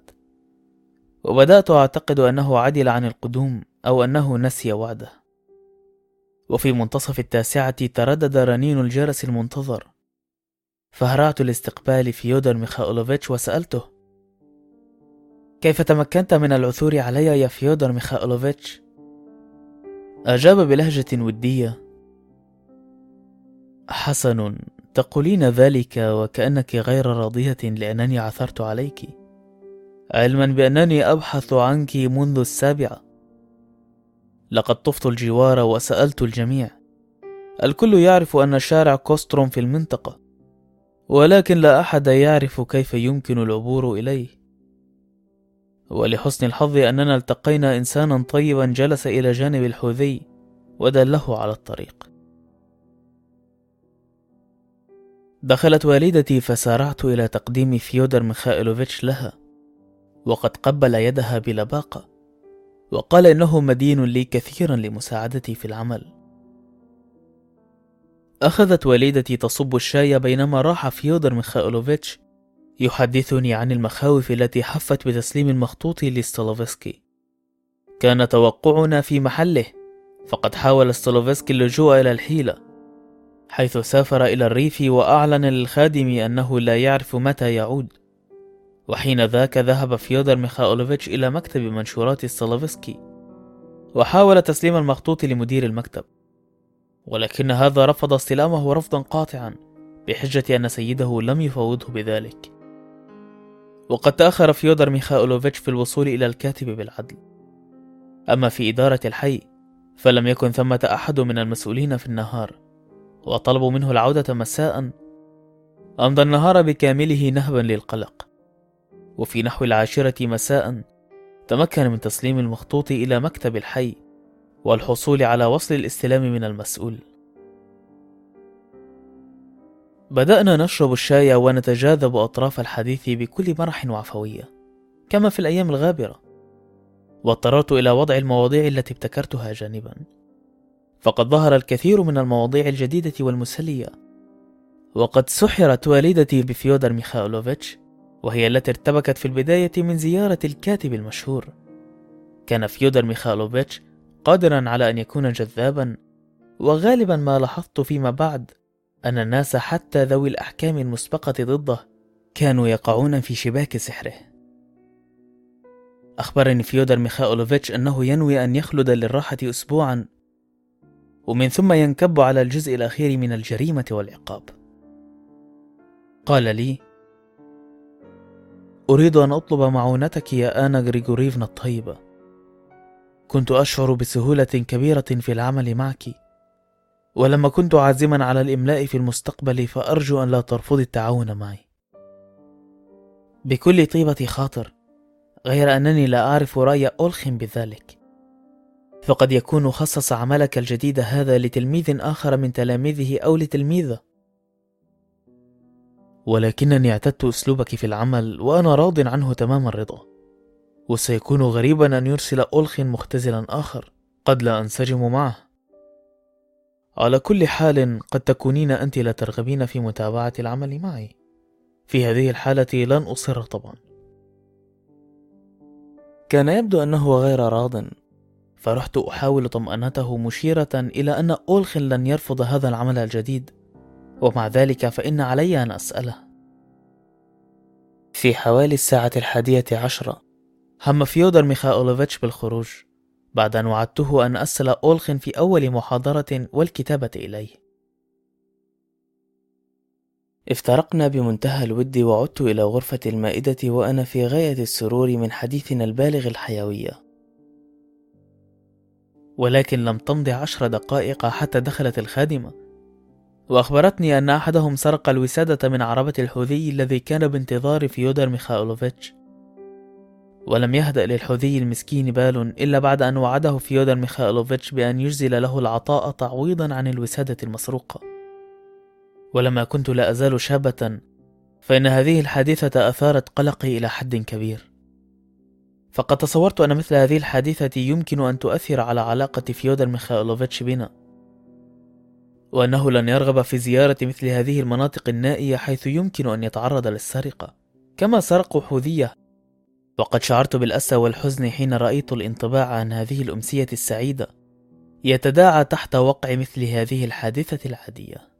وبدأت أعتقد أنه عدل عن القدوم أو أنه نسي وعده. وفي منتصف التاسعة تردد رنين الجرس المنتظر فهرعت لاستقبال فيودر ميخائيلوفيتش وسألته كيف تمكنت من العثور علي يا فيودر ميخائيلوفيتش؟ أجاب بلهجة ودية حسن تقولين ذلك وكأنك غير راضية لأنني عثرت عليك علما بأنني أبحث عنك منذ السابعة لقد طفت الجوار وسألت الجميع. الكل يعرف أن شارع كوستروم في المنطقة ولكن لا أحد يعرف كيف يمكن العبور إليه. ولحسن الحظ أننا التقينا إنسانا طيبا جلس إلى جانب الحوذي ودله على الطريق. دخلت والدتي فسارعت إلى تقديم فيودر ميخائيلوفيتش لها وقد قبل يدها بلباقة. وقال إنه مدين لي كثيرا لمساعدتي في العمل. أخذت والدتي تصب الشاي بينما راح فيودر ميخائيلوفيتش يحدثني عن المخاوف التي حفت بتسليم المخطوط لستولوفسكي. كان توقعنا في محله فقد حاول ستولوفسكي اللجوء إلى الحيلة حيث سافر إلى الريف وأعلن للخادم أنه لا يعرف متى يعود. وحين ذاك ذهب فيودر ميخائيلوفيتش إلى مكتب منشورات ستالوفسكي وحاول تسليم المخطوط لمدير المكتب. ولكن هذا رفض استلامه رفضا قاطعا بحجة أن سيده لم يفوضه بذلك. وقد تأخر فيودر ميخائيلوفيتش في الوصول إلى الكاتب بالعدل. أما في إدارة الحي فلم يكن ثمة أحد من المسؤولين في النهار وطلبوا منه العودة مساء. أمضى النهار بكامله نهبا للقلق. وفي نحو العاشرة مساء تمكن من تسليم المخطوط إلى مكتب الحي والحصول على وصل الاستلام من المسؤول. بدأنا نشرب الشاي ونتجاذب أطراف الحديث بكل مرح وعفوية كما في الأيام الغابرة واضطررت إلى وضع المواضيع التي ابتكرتها جانبا. فقد ظهر الكثير من المواضيع الجديدة والمسلية وقد سحرت والدتي بفيودر ميخائيلوفيتش وهي التي ارتبكت في البداية من زيارة الكاتب المشهور. كان فيودر ميخائيلوفيتش قادرا على أن يكون جذابا وغالبا ما لاحظت فيما بعد أن الناس حتى ذوي الأحكام المسبقة ضده كانوا يقعون في شباك سحره. أخبرني فيودر ميخائيلوفيتش أنه ينوي أن يخلد للراحة أسبوعا ومن ثم ينكب على الجزء الأخير من الجريمة والعقاب. قال لي أريد أن أطلب معونتك يا آنا غريغوريفنا الطيبة كنت أشعر بسهولة كبيرة في العمل معك. ولما كنت عازما على الإملاء في المستقبل فأرجو أن لا ترفضي التعاون معي. بكل طيبة خاطر غير أنني لا أعرف رأي أولخن بذلك. فقد يكون خصص عملك الجديد هذا لتلميذ آخر من تلاميذه أو لتلميذة. ولكنني اعتدت أسلوبك في العمل وأنا راض عنه تمام الرضا وسيكون غريبا أن يرسل أولخ مختزلا آخر قد لا أنسجم معه. على كل حال قد تكونين أنت لا ترغبين في متابعة العمل معي. في هذه الحالة لن أصر طبعا. كان يبدو أنه غير راض. فرحت أحاول طمأنته مشيرة إلى أن أولخ لن يرفض هذا العمل الجديد. ومع ذلك فإن علي أن أسأله. في حوالي الساعة الحادية عشرة هم فيودر ميخائيلوفيتش بالخروج بعد أن وعدته أن أسأل أولخن في أول محاضرة والكتابة إليه. افترقنا بمنتهى الود وعدت إلى غرفة المائدة وأنا في غاية السرور من حديثنا البالغ الحيوية. ولكن لم تمض عشر دقائق حتى دخلت الخادمة. وأخبرتني أن أحدهم سرق الوسادة من عربة الحوذي الذي كان بانتظار فيودر ميخائيلوفيتش. ولم يهدأ للحوذي المسكين بال إلا بعد أن وعده فيودر ميخائيلوفيتش بأن يجزل له العطاء تعويضا عن الوسادة المسروقة. ولما كنت لا أزال شابة فإن هذه الحادثة أثارت قلقي إلى حد كبير. فقد تصورت أن مثل هذه الحادثة يمكن أن تؤثر على علاقة فيودر ميخائيلوفيتش بنا. وأنه لن يرغب في زيارة مثل هذه المناطق النائية حيث يمكن أن يتعرض للسرقة. كما سرقوا حوذية. وقد شعرت بالأسى والحزن حين رأيت الانطباع عن هذه الأمسية السعيدة. يتداعى تحت وقع مثل هذه الحادثة العادية.